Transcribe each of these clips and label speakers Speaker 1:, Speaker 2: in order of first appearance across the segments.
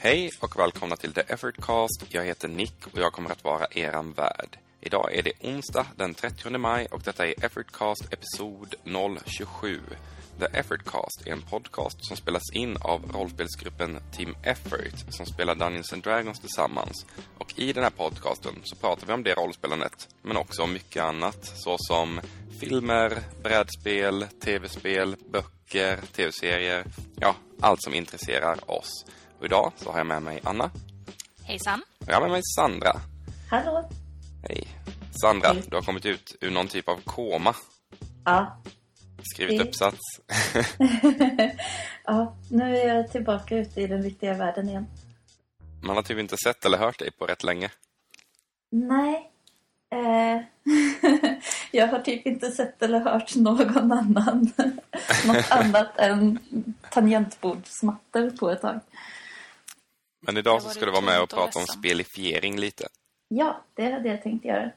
Speaker 1: Hej och välkomna till The Effortcast. Jag heter Nick och jag kommer att vara eran värd. Idag är det onsdag den 30 maj och detta är Effortcast episod 027. The Effortcast är en podcast som spelas in av rollspelsgruppen Team Effort som spelar Dungeons and Dragons tillsammans. Och i den här podcasten så pratar vi om det rollspelandet, men också om mycket annat såsom filmer, brädspel, tv-spel, böcker, tv-serier, ja, allt som intresserar oss. Och idag så har jag med mig Anna.
Speaker 2: Hejsan.
Speaker 1: Och jag har med mig Sandra.
Speaker 3: Hallå.
Speaker 1: Hej. Sandra,
Speaker 3: Hej.
Speaker 1: du har kommit ut ur någon typ av koma.
Speaker 3: Ja.
Speaker 1: Skrivit
Speaker 3: Hej.
Speaker 1: uppsats.
Speaker 3: ja, nu är jag tillbaka ute i den riktiga världen igen.
Speaker 1: Man har typ inte sett eller hört dig på rätt länge.
Speaker 3: Nej. Eh, jag har typ inte sett eller hört någon annan. Något annat än tangentbordsmattor på ett tag.
Speaker 1: Men idag så ska du vara med och prata om spelifiering lite.
Speaker 3: Ja, det hade jag tänkt göra.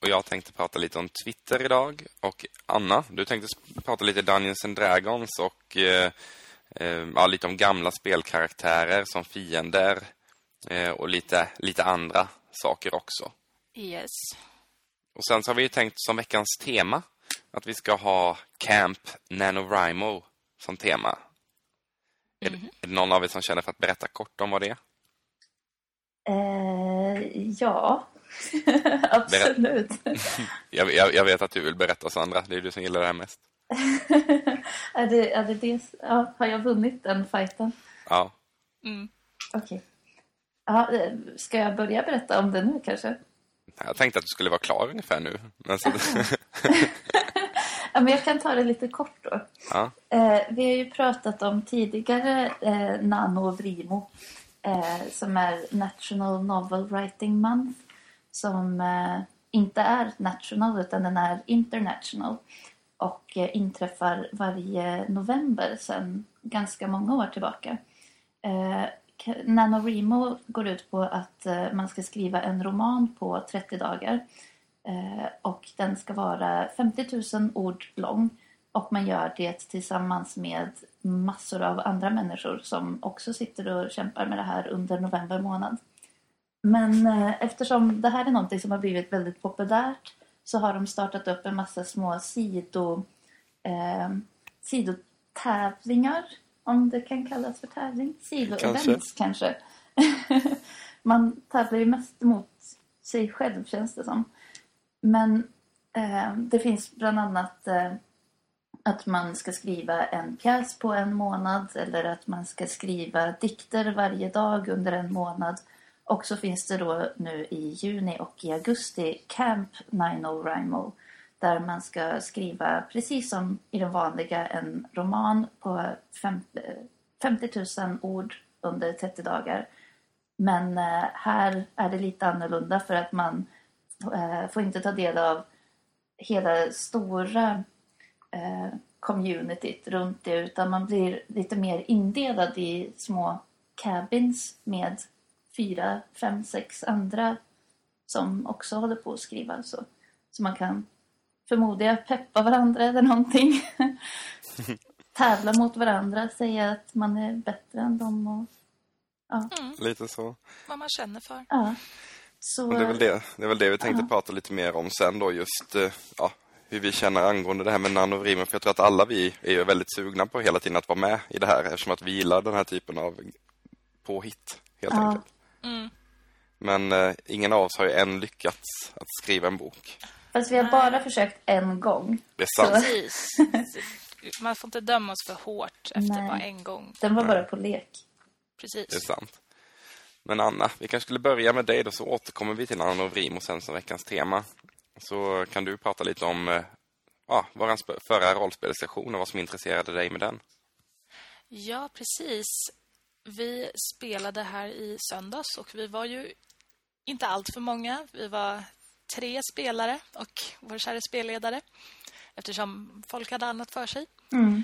Speaker 1: Och jag tänkte prata lite om Twitter idag. Och Anna, du tänkte prata lite Dungeons and Dragons och eh, eh, ja, lite om gamla spelkaraktärer som fiender. Eh, och lite, lite andra saker också.
Speaker 2: Yes.
Speaker 1: Och sen så har vi ju tänkt som veckans tema att vi ska ha Camp NaNoWriMo som tema. Är, det, är det någon av er som känner för att berätta kort om vad det är?
Speaker 3: Eh, ja, absolut.
Speaker 1: Jag, jag, jag vet att du vill berätta, Sandra. Det är du som gillar det här mest.
Speaker 3: är det, är det det? Ja, har jag vunnit den fighten?
Speaker 1: Ja.
Speaker 2: Mm.
Speaker 3: Okej. Ja, eh, ska jag börja berätta om det nu kanske?
Speaker 1: Jag tänkte att du skulle vara klar ungefär nu. Men så,
Speaker 3: Ja, men jag kan ta det lite kort då.
Speaker 1: ja.
Speaker 3: Eh, vi har ju pratat om tidigare eh, Nano Vrimo eh, som är National Novel Writing Month som eh, inte är national utan den är international och eh, inträffar varje november sedan ganska många år tillbaka. Eh, K- NaNoWriMo går ut på att man ska skriva en roman på 30 dagar. Eh, och den ska vara 50 000 ord lång. Och man gör det tillsammans med massor av andra människor som också sitter och kämpar med det här under november månad. Men eh, eftersom det här är någonting som har blivit väldigt populärt så har de startat upp en massa små sido, eh, sidotävlingar, om det kan kallas för tävling. Sidoevents kanske. Man tävlar ju mest mot sig själv känns det som. Men eh, det finns bland annat eh, att man ska skriva en pjäs på en månad eller att man ska skriva dikter varje dag under en månad. Och så finns det då nu i juni och i augusti Camp NaNoWriMo oh där man ska skriva, precis som i den vanliga, en roman på 50 000 eh, ord under 30 dagar. Men eh, här är det lite annorlunda för att man får inte ta del av hela stora eh, communityt runt det utan man blir lite mer indelad i små cabins med fyra, fem, sex andra som också håller på att skriva. Så, så man kan förmodar jag peppa varandra eller någonting. Tävla mot varandra, säga att man är bättre än dem. Och, ja,
Speaker 1: Lite så.
Speaker 2: Vad man känner för.
Speaker 3: ja. Så,
Speaker 1: det är väl det, det, är väl det vi tänkte
Speaker 3: Ja.
Speaker 1: prata lite mer om sen då. Just eh, ja, hur vi känner angående det här med nanovrimen. För jag tror att alla vi är ju väldigt sugna på hela tiden att vara med i det här. Eftersom att vi gillar den här typen av påhitt, helt
Speaker 3: Ja.
Speaker 1: enkelt.
Speaker 2: Mm.
Speaker 1: Men eh, ingen av oss har ju än lyckats att skriva en bok.
Speaker 3: Fast vi har bara försökt en gång.
Speaker 1: Det är sant.
Speaker 2: Precis. Man får inte döma oss för hårt efter
Speaker 3: Nej.
Speaker 2: bara en gång.
Speaker 3: Den var bara på lek.
Speaker 2: Precis.
Speaker 1: Det är sant. Men Anna, vi kanske skulle börja med dig då så återkommer vi till Nanovrim och sen som veckans tema. Så kan du prata lite om eh, ja, vår förra rollspelssession och vad som intresserade dig med den.
Speaker 2: Ja, precis. Vi spelade här i söndags och vi var ju inte allt för många. Vi var tre spelare och vår kära spelledare eftersom folk hade annat för sig.
Speaker 3: Mm.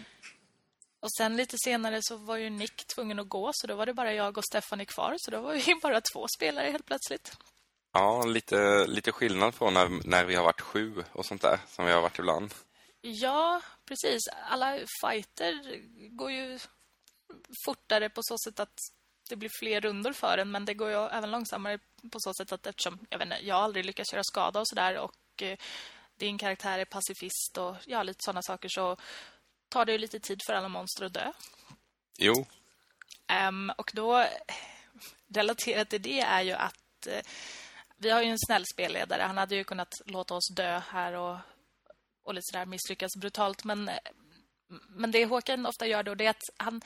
Speaker 2: Och sen lite senare så var ju Nick tvungen att gå så då var det bara jag och Stephanie kvar så då var vi bara två spelare helt plötsligt.
Speaker 1: Ja, lite, lite skillnad från när, när vi har varit sju och sånt där som vi har varit ibland.
Speaker 2: Ja, precis. Alla fighter går ju fortare på så sätt att det blir fler rundor för en men det går ju även långsammare på så sätt att eftersom jag vet inte, jag aldrig lyckats göra skada och sådär och eh, din karaktär är pacifist och ja, lite sådana saker så tar det ju lite tid för alla monster att dö.
Speaker 1: Jo.
Speaker 2: Um, och då relaterat till det är ju att uh, vi har ju en snäll spelledare. Han hade ju kunnat låta oss dö här och, och lite sådär misslyckas brutalt. Men, men det Håkan ofta gör då det är att han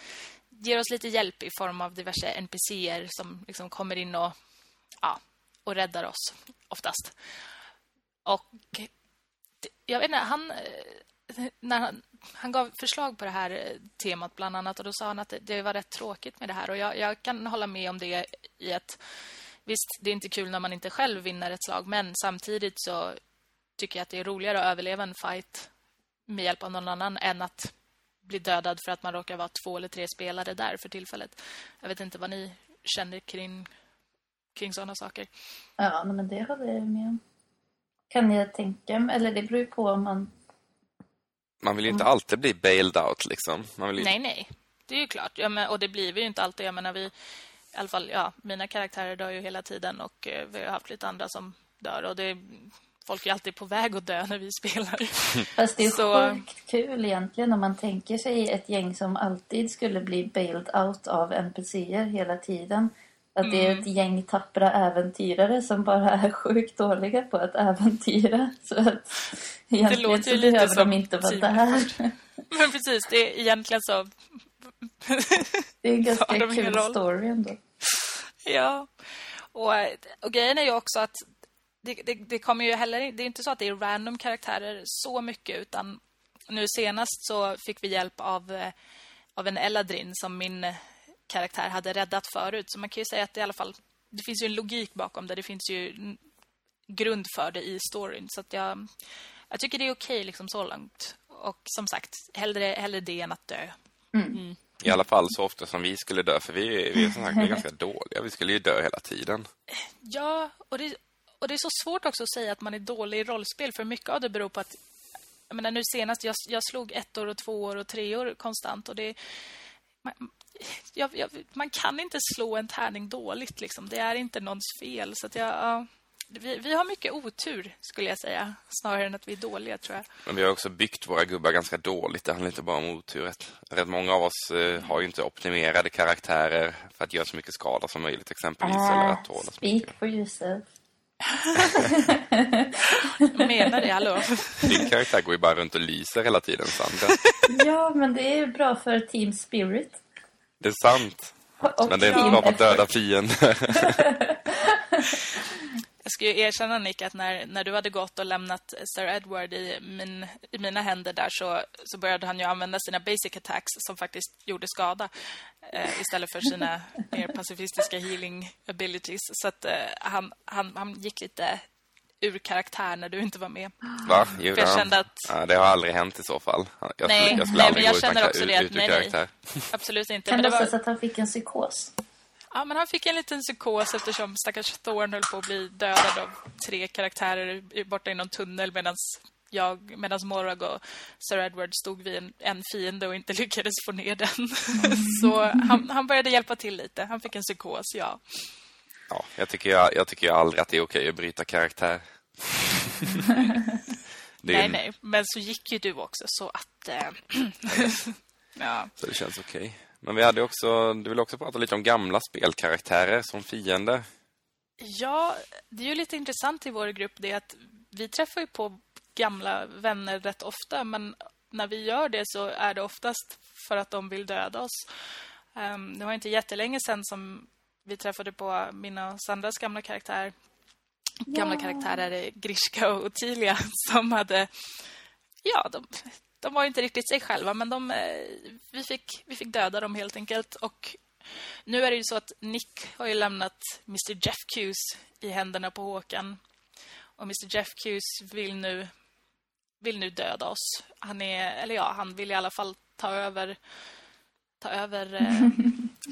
Speaker 2: ger oss lite hjälp i form av diverse NPCer som liksom kommer in och, ja, och räddar oss oftast. Och jag vet inte, han när han, han gav förslag på det här eh, temat bland annat och då sa han att det, det var rätt tråkigt med det här och jag, jag, kan hålla med om det i att visst, det är inte kul när man inte själv vinner ett slag men samtidigt så tycker jag att det är roligare att överleva en fight med hjälp av någon annan än att bli dödad för att man råkar vara två eller tre spelare där för tillfället. Jag vet inte vad ni känner kring, kring sådana saker.
Speaker 3: Ja, men det håller jag med om. Kan jag tänka eller det beror på om man...
Speaker 1: Man vill ju inte mm. alltid bli bailed out liksom. Man vill ju...
Speaker 2: Nej, nej. Det är ju klart. Ja, men, och det blir vi ju inte alltid. Jag menar, vi, i alla fall, ja, mina karaktärer dör ju hela tiden och eh, vi har haft lite andra som dör. Och det folk är alltid på väg att dö när vi spelar.
Speaker 3: Fast det är så... sjukt kul egentligen om man tänker sig ett gäng som alltid skulle bli bailed out av NPCer hela tiden. Att det är mm. ett gäng tappra äventyrare som bara är sjukt dåliga på att äventyra. Så att egentligen så behöver de inte vara där.
Speaker 2: Men precis, det är egentligen så...
Speaker 3: det är en ganska kul story ändå.
Speaker 2: Ja, och, och grejen är ju också att det, det, det, kommer ju heller det är inte så att det är random karaktärer så mycket utan nu senast så fick vi hjälp av eh, av en Eladrin som min karaktär hade räddat förut så man kan ju säga att det i alla fall det finns ju en logik bakom det det finns ju grund för det i storyn så att jag jag tycker det är okej liksom så långt och som sagt hellre hellre det än att dö.
Speaker 3: Mm. Mm.
Speaker 1: I alla fall så ofta som vi skulle dö för vi, vi är som sagt ganska dåliga. Vi skulle ju dö hela tiden.
Speaker 2: Ja, och det, och det är så svårt också att säga att man är dålig i rollspel för mycket av det beror på att jag menar nu senast jag, jag slog ett år och två år och tre år konstant och det man, jag, jag, man kan inte slå en tärning dåligt liksom. Det är inte någons fel så att jag ja, vi, vi har mycket otur skulle jag säga snarare än att vi är dåliga tror jag.
Speaker 1: Men vi har också byggt våra gubbar ganska dåligt. Det handlar inte bara om otur. Rätt många av oss eh, har ju inte optimerade karaktärer för att göra så mycket skada som möjligt exempelvis
Speaker 3: äh, eller att tåla så Speak for yourself.
Speaker 2: Menar det, hallå?
Speaker 1: Din karaktär går ju bara runt och lyser hela tiden, Sandra.
Speaker 3: ja, men det är bra för team spirit.
Speaker 1: Det är sant. Och men det är inte bra för att döda fiender.
Speaker 2: Jag ska ju erkänna, Nick, att när, när du hade gått och lämnat Sir Edward i, min, i mina händer där så, så började han ju använda sina basic attacks som faktiskt gjorde skada eh, istället för sina mer pacifistiska healing abilities. Så att eh, han, han, han gick lite ur karaktär när du inte var med.
Speaker 1: Va? Jo, jag kände att... ja, det har aldrig hänt i så fall.
Speaker 2: Jag, nej, jag skulle nej, men jag känner också det. Att, nej, nej, absolut inte.
Speaker 3: Kan det vara så att han fick en psykos?
Speaker 2: Ja, men han fick en liten psykos eftersom stackars Thorn höll på att bli dödad av tre karaktärer borta i någon tunnel medan jag, medan Morag och Sir Edward stod vid en, en fiende och inte lyckades få ner den. Så han, han började hjälpa till lite. Han fick en psykos, ja.
Speaker 1: Ja, jag tycker, jag, jag tycker aldrig att det är okej att bryta karaktär.
Speaker 2: Nej, en... nej. Men så gick ju du också, så att... Äh...
Speaker 1: ja. Så det känns okej. Men vi hade också, du vill också prata lite om gamla spelkaraktärer som fiender.
Speaker 2: Ja, det är ju lite intressant i vår grupp det att vi träffar ju på gamla vänner rätt ofta. Men när vi gör det så är det oftast för att de vill döda oss. Um, det var inte jättelänge sedan som vi träffade på mina och Sandras gamla karaktär. Gamla yeah. karaktärer Grishka och Ottilia som hade... Ja, de, de var inte riktigt sig själva men de, eh, vi, fick, vi fick döda dem helt enkelt. Och nu är det ju så att Nick har ju lämnat Mr. Jeff Hughes i händerna på Håkan. Och Mr. Jeff Hughes vill nu vill nu döda oss. Han är eller ja, han vill i alla fall ta över ta över eh,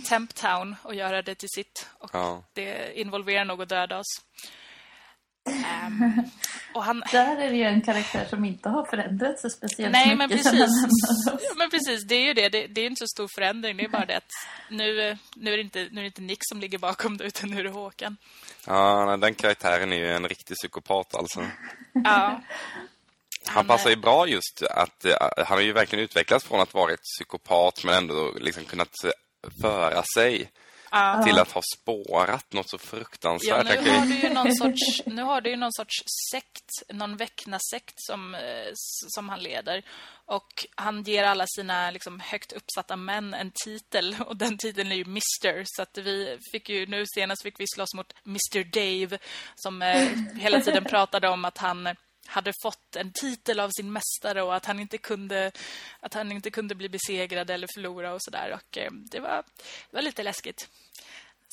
Speaker 2: Temptown och göra det till sitt och ja. det involverar nog att döda oss. Um, och han...
Speaker 3: Där är det ju en karaktär som inte har förändrats så speciellt
Speaker 2: Nej,
Speaker 3: mycket.
Speaker 2: men precis. Ja, men precis, det är ju det. det. Det är inte så stor förändring. Det är bara det att nu, nu, är, det inte, nu är det inte Nick som ligger bakom det, utan nu är det Håkan.
Speaker 1: Ja, den karaktären är ju en riktig psykopat alltså.
Speaker 2: Ja.
Speaker 1: Han passar ju bra just att uh, han har ju verkligen utvecklats från att vara ett psykopat men ändå liksom kunnat föra sig
Speaker 2: Ja.
Speaker 1: till att ha spårat något så fruktansvärt.
Speaker 2: Ja, nu har du ju någon sorts, nu har du ju någon sorts sekt, någon väckna-sekt som, eh, som han leder. Och han ger alla sina liksom, högt uppsatta män en titel. Och den titeln är ju Mr. Så att vi fick ju, nu senast fick vi slåss mot Mr. Dave. Som eh, hela tiden pratade om att han hade fått en titel av sin mästare och att han inte kunde att han inte kunde bli besegrad eller förlora och sådär och eh, det var det var lite läskigt.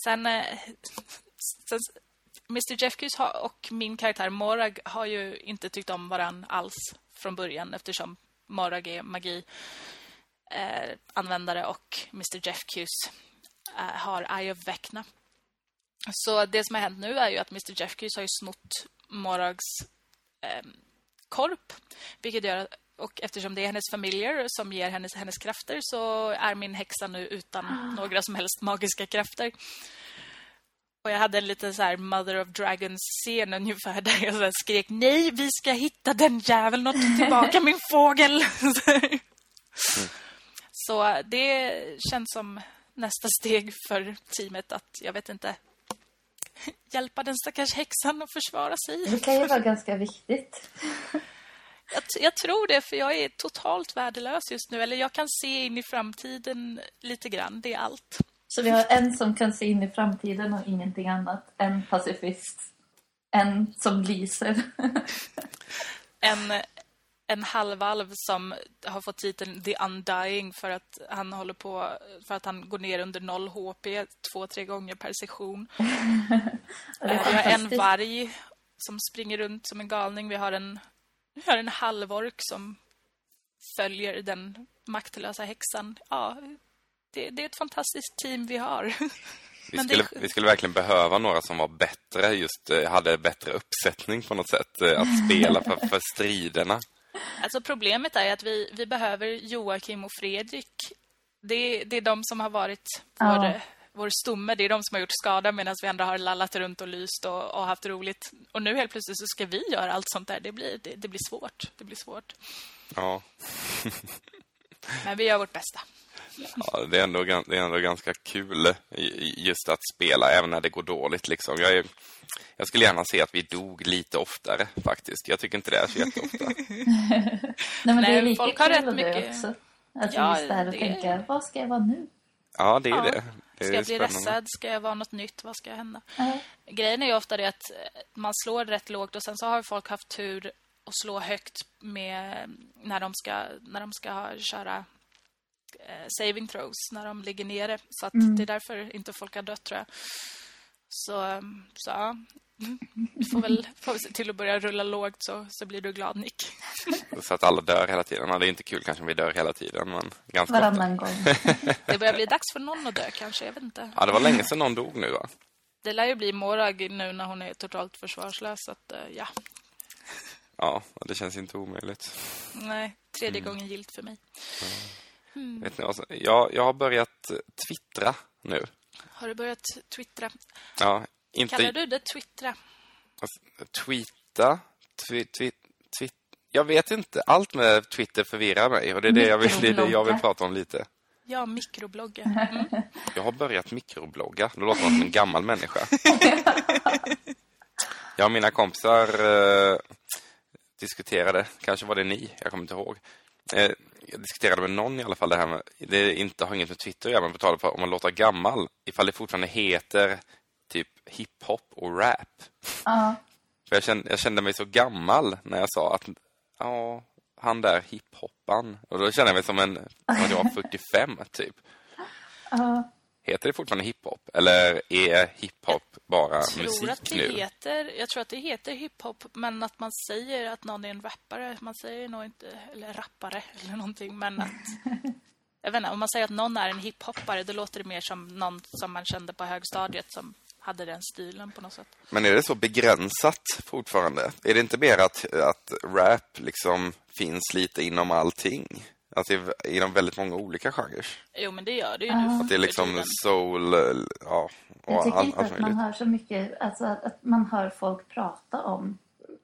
Speaker 2: Sen, eh, sen Mr. Jeffkes och min karaktär Morag har ju inte tyckt om varann alls från början eftersom Morag är magi eh, användare och Mr. Jeffkes eh, har Eye of Vecna. Så det som har hänt nu är ju att Mr. Jeffkes har ju snott Morags eh, korp, vilket gör att och eftersom det är hennes familjer som ger hennes, hennes krafter så är min häxa nu utan några som helst magiska krafter. Och jag hade en liten så här Mother of Dragons-scen ungefär där jag så skrek Nej, vi ska hitta den jäveln och ta tillbaka min fågel. så det känns som nästa steg för teamet att, jag vet inte, hjälpa den stackars häxan att försvara sig.
Speaker 3: Det kan ju vara ganska viktigt.
Speaker 2: Jag, jag tror det, för jag är totalt värdelös just nu. Eller jag kan se in i framtiden lite grann. Det är allt.
Speaker 3: Så vi har en som kan se in i framtiden och ingenting annat. En pacifist. En som lyser.
Speaker 2: En, en halvalv som har fått titeln The Undying för att han håller på för att han går ner under noll HP två, tre gånger per session. Eh, Vi har en varg som springer runt som en galning. Vi har en, vi har en halvork som följer den maktlösa häxan. Ja, det, det är ett fantastiskt team vi har.
Speaker 1: Vi
Speaker 2: Men det-
Speaker 1: skulle, vi skulle verkligen behöva några som var bättre, just eh, hade bättre uppsättning på något sätt eh, att spela för, för striderna.
Speaker 2: Alltså problemet är att vi, vi behöver Joakim och Fredrik. Det, det är de som har varit
Speaker 3: Ja.
Speaker 2: vår, vår stomme. Det är de som har gjort skada medan vi andra har lallat runt och lyst och, och haft roligt. Och nu helt plötsligt så ska vi göra allt sånt där. Det blir, det, det blir svårt. Det blir svårt.
Speaker 1: Ja,
Speaker 2: Men vi gör vårt bästa.
Speaker 1: ja det, är ändå, det är ändå ganska kul just att spela, även när det går dåligt. Liksom. Jag, är, jag skulle gärna se att vi dog lite oftare, faktiskt. Jag tycker inte det är så jätteofta.
Speaker 3: Nej, men det är lika
Speaker 2: folk har rätt mycket-
Speaker 3: också. Att
Speaker 2: Ja,
Speaker 3: vi just där och
Speaker 2: det-
Speaker 3: tänka, vad ska jag vara nu?
Speaker 1: Ja, det är
Speaker 2: Ja.
Speaker 1: det. det
Speaker 2: Ska
Speaker 1: är
Speaker 2: jag bli rädsad? Ska jag vara något nytt? Vad ska hända?
Speaker 3: Ja.
Speaker 2: Grejen är ju ofta det att eh, man slår rätt lågt och sen så har folk haft tur att slå högt med när de ska, när de ska ha, köra eh, saving throws när de ligger nere. Så att det är därför inte folk har dött tror jag. Så, så ja. Du får väl, får se till att börja rulla lågt så, så blir du glad Nick.
Speaker 1: Så att alla dör hela tiden. Ja, det är inte kul kanske om vi dör hela tiden, men ganska ofta.
Speaker 3: Varannan gång.
Speaker 2: Det börjar bli dags för någon att dö kanske, jag vet inte.
Speaker 1: Ja, det var länge sedan någon dog nu, va?
Speaker 2: Det lär ju bli Morag nu när hon är totalt försvarslös. Så att, eh, ja,
Speaker 1: Ja, det känns inte omöjligt.
Speaker 2: nej, tredje gången gilt för mig.
Speaker 1: Vet ni, alltså, jag, jag har börjat twittra nu.
Speaker 2: Har du börjat twittra?
Speaker 1: Ja, inte
Speaker 2: Kallar du det twittra?
Speaker 1: tweeta. Twi, twi, twi, jag vet inte. Allt med Twitter förvirrar mig och det är det jag vill, det är det jag vill prata om lite.
Speaker 2: Ja, mikroblogga. Mm.
Speaker 1: Jag har börjat mikroblogga. Då låter man som en gammal människa. Jag och mina kompisar eh, diskuterade, kanske var det ni, jag kommer inte ihåg. Eh, jag diskuterade med någon i alla fall det här med, det inte har inget med Twitter att göra, men på tal om att låta gammal, ifall det fortfarande heter typ hiphop och rap.
Speaker 3: Ja.
Speaker 1: För jag kände, jag kände mig så gammal när jag sa att, ja, han där hiphoppan. Och då kände jag mig som en, som jag var 45 typ.
Speaker 3: Ja.
Speaker 1: Heter det fortfarande hiphop? Eller är hiphop bara
Speaker 2: Jag tror
Speaker 1: musik
Speaker 2: att det
Speaker 1: nu?
Speaker 2: heter, jag tror att det heter hiphop, men att man säger att någon är en rappare. Man säger nog inte, eller rappare eller någonting, men att... Jag vet inte, om man säger att någon är en hiphoppare, då låter det mer som någon som man kände på högstadiet som hade den stilen på något sätt.
Speaker 1: Men är det så begränsat fortfarande? Är det inte mer att, att rap liksom finns lite inom allting? Att det är inom väldigt många olika genrer?
Speaker 2: Jo, men det gör det ju
Speaker 3: Ja.
Speaker 2: nu.
Speaker 1: Att det är liksom soul, ja,
Speaker 3: Jag
Speaker 1: och
Speaker 3: tycker
Speaker 1: all,
Speaker 3: inte
Speaker 1: allt
Speaker 3: att man hör så mycket, alltså att, att man hör folk prata om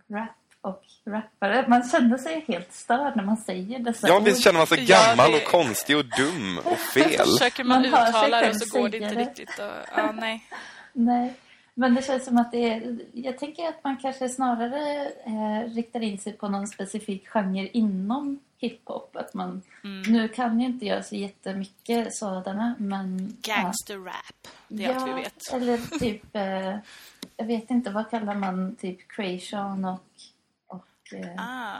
Speaker 3: rap och rappare. Man känner sig helt störd när man säger dessa
Speaker 1: Ja,
Speaker 3: ord.
Speaker 1: visst känner man sig
Speaker 2: Ja,
Speaker 1: gammal
Speaker 2: det-
Speaker 1: och konstig och dum och fel.
Speaker 2: Försöker man,
Speaker 3: Man
Speaker 2: uttala det och så går det inte
Speaker 3: det.
Speaker 2: riktigt. Och, ja, nej.
Speaker 3: Nej, men det känns som att det är... Jag tänker att man kanske snarare eh, riktar in sig på någon specifik genre inom hiphop. Att man...
Speaker 2: Mm.
Speaker 3: Nu kan ju inte jag så jättemycket sådana, men...
Speaker 2: Gangster-rap, det är allt vi vet.
Speaker 3: eller typ... Eh, jag vet inte, vad kallar man typ Creation och... och eh,
Speaker 2: Ah,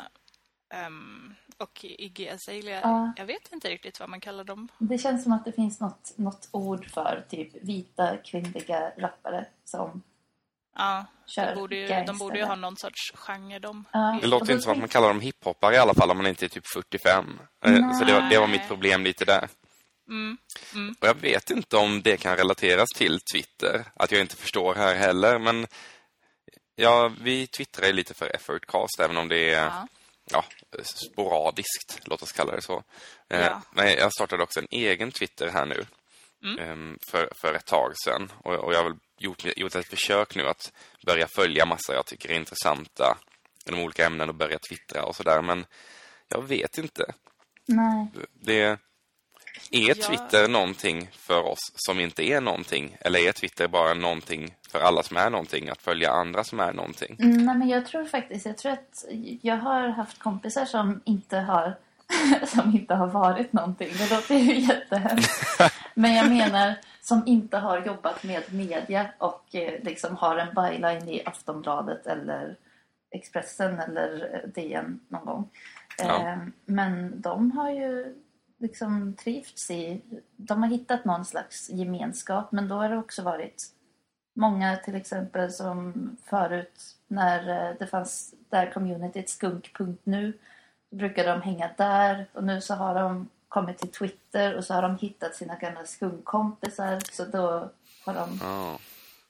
Speaker 2: ehm, och Iggy Azalea,
Speaker 3: Ja.
Speaker 2: jag vet inte riktigt vad man kallar dem.
Speaker 3: Det känns som att det finns något, något ord för typ vita kvinnliga rappare som...
Speaker 2: Ja,
Speaker 3: Kör
Speaker 2: de borde, ju, de borde ju ha någon sorts genre de.
Speaker 3: Ja.
Speaker 1: Det låter inte som att man kallar dem hiphoppare i alla fall om man inte är typ 45. Eh, Så det var, det var mitt
Speaker 2: Nej.
Speaker 1: problem lite där.
Speaker 2: Mm. Mm.
Speaker 1: Och jag vet inte om det kan relateras till Twitter. Att jag inte förstår här heller. Men ja, vi twittrar ju lite för Effortcast även om det är
Speaker 2: Ja.
Speaker 1: ja, sporadiskt, låt oss kalla det så. Eh,
Speaker 2: Ja.
Speaker 1: Men jag startade också en egen Twitter här nu
Speaker 2: Mm.
Speaker 1: em, för, för ett tag sedan. Och, jag väl gjort, gjort ett försök nu att börja följa massa jag tycker är intressanta i de olika ämnen och börja twittra och sådär. Men jag vet inte.
Speaker 3: Nej.
Speaker 1: Det, är
Speaker 2: Ja.
Speaker 1: Twitter någonting för oss som inte är någonting? Eller är Twitter bara någonting för alla som är någonting? Att följa andra som är någonting?
Speaker 3: Mm, Nej, men jag tror faktiskt, jag tror att jag har haft kompisar som inte har som inte har varit någonting. Det låter ju jättehemskt. Men jag menar som inte har jobbat med media och eh, liksom har en byline i Aftonbladet eller Expressen eller eh, DN någon gång.
Speaker 1: Ja.
Speaker 3: Eh, Men de har ju liksom trivts i... De har hittat någon slags gemenskap men då har det också varit många till exempel som förut när det fanns där communityt skunk.nu brukade de hänga där och nu så har de kommit till Twitter och så har de hittat sina gamla skunkkompisar så då har de...
Speaker 1: Ja.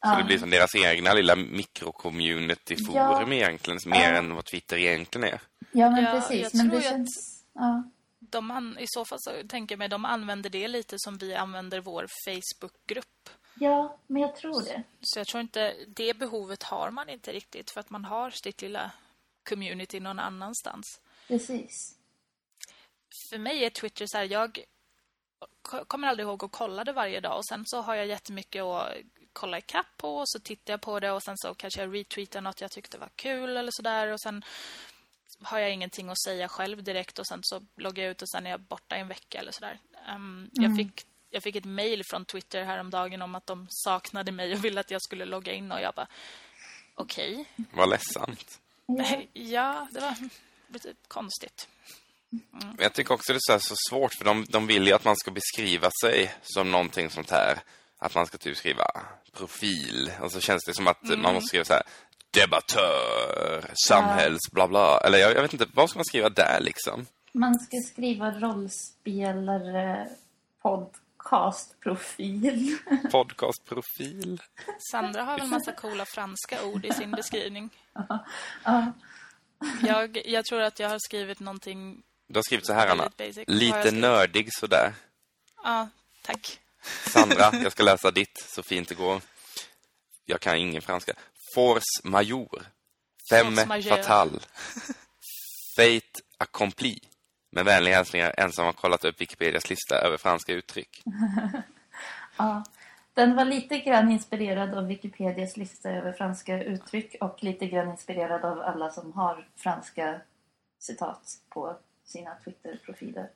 Speaker 1: Så
Speaker 3: Ja.
Speaker 1: det blir som deras egna lilla mikrocommunity-forum
Speaker 3: Ja.
Speaker 1: egentligen, mer
Speaker 3: Ja.
Speaker 1: än vad Twitter egentligen är.
Speaker 3: Ja men
Speaker 2: Ja,
Speaker 3: precis.
Speaker 2: jag
Speaker 3: Men
Speaker 2: tror
Speaker 3: det
Speaker 2: ju att-
Speaker 3: känns... Ja.
Speaker 2: De an, I så fall så tänker jag mig de använder det lite som vi använder vår Facebookgrupp.
Speaker 3: ja, men jag tror det.
Speaker 2: Så jag tror inte, det behovet har man inte riktigt för att man har sitt lilla community någon annanstans.
Speaker 3: Precis.
Speaker 2: För mig är Twitter så här, jag kommer aldrig ihåg att kolla det varje dag och sen så har jag jättemycket att kolla ikapp på och så tittar jag på det och sen så kanske jag retweetar något jag tyckte var kul eller sådär och sen har jag ingenting att säga själv direkt och sen så loggar jag ut och sen är jag borta en vecka eller sådär. Um, jag, fick, jag fick ett mail från Twitter häromdagen om att de saknade mig och ville att jag skulle logga in och jag bara okej.
Speaker 1: Vad ledsamt.
Speaker 3: Ja,
Speaker 2: det var lite konstigt.
Speaker 1: Men Jag tycker också det är så, svårt, för de, de vill ju att man ska beskriva sig som någonting sånt här. Att man ska typ skriva profil. Och så känns det som att man måste skriva så här debattör, samhälls, bla bla. Eller jag, jag vet inte, vad ska man skriva där liksom?
Speaker 3: Man ska skriva rollspelare, podcastprofil.
Speaker 1: Podcastprofil.
Speaker 2: Sandra har väl massa coola franska ord i sin beskrivning.
Speaker 3: Ja.
Speaker 2: Jag, jag tror att jag har skrivit någonting...
Speaker 1: Du har skrivit så här, Anna.
Speaker 2: Basic.
Speaker 1: Lite nördig sådär.
Speaker 2: Ja, tack.
Speaker 1: Sandra, jag ska läsa ditt så fint det går. Jag kan ingen franska. Force major. Femme fatale. Fate accompli. Med vänliga hälsningar, en som har kollat upp Wikipedias lista över franska uttryck.
Speaker 3: Ja. Den var lite grann inspirerad av Wikipedias lista över franska uttryck och lite grann inspirerad av alla som har franska citat på sina Twitter-profiler.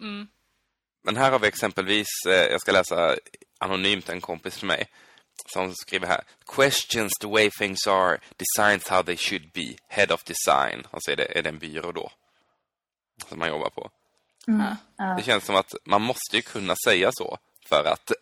Speaker 2: Mm.
Speaker 1: Men här har vi exempelvis, eh, jag ska läsa anonymt en kompis till mig som skriver här. Questions the way things are, designs how they should be, head of design. Alltså är det, är det en byrå då? Som man jobbar på.
Speaker 3: Mm.
Speaker 1: Det känns som att man måste ju kunna säga så. För att,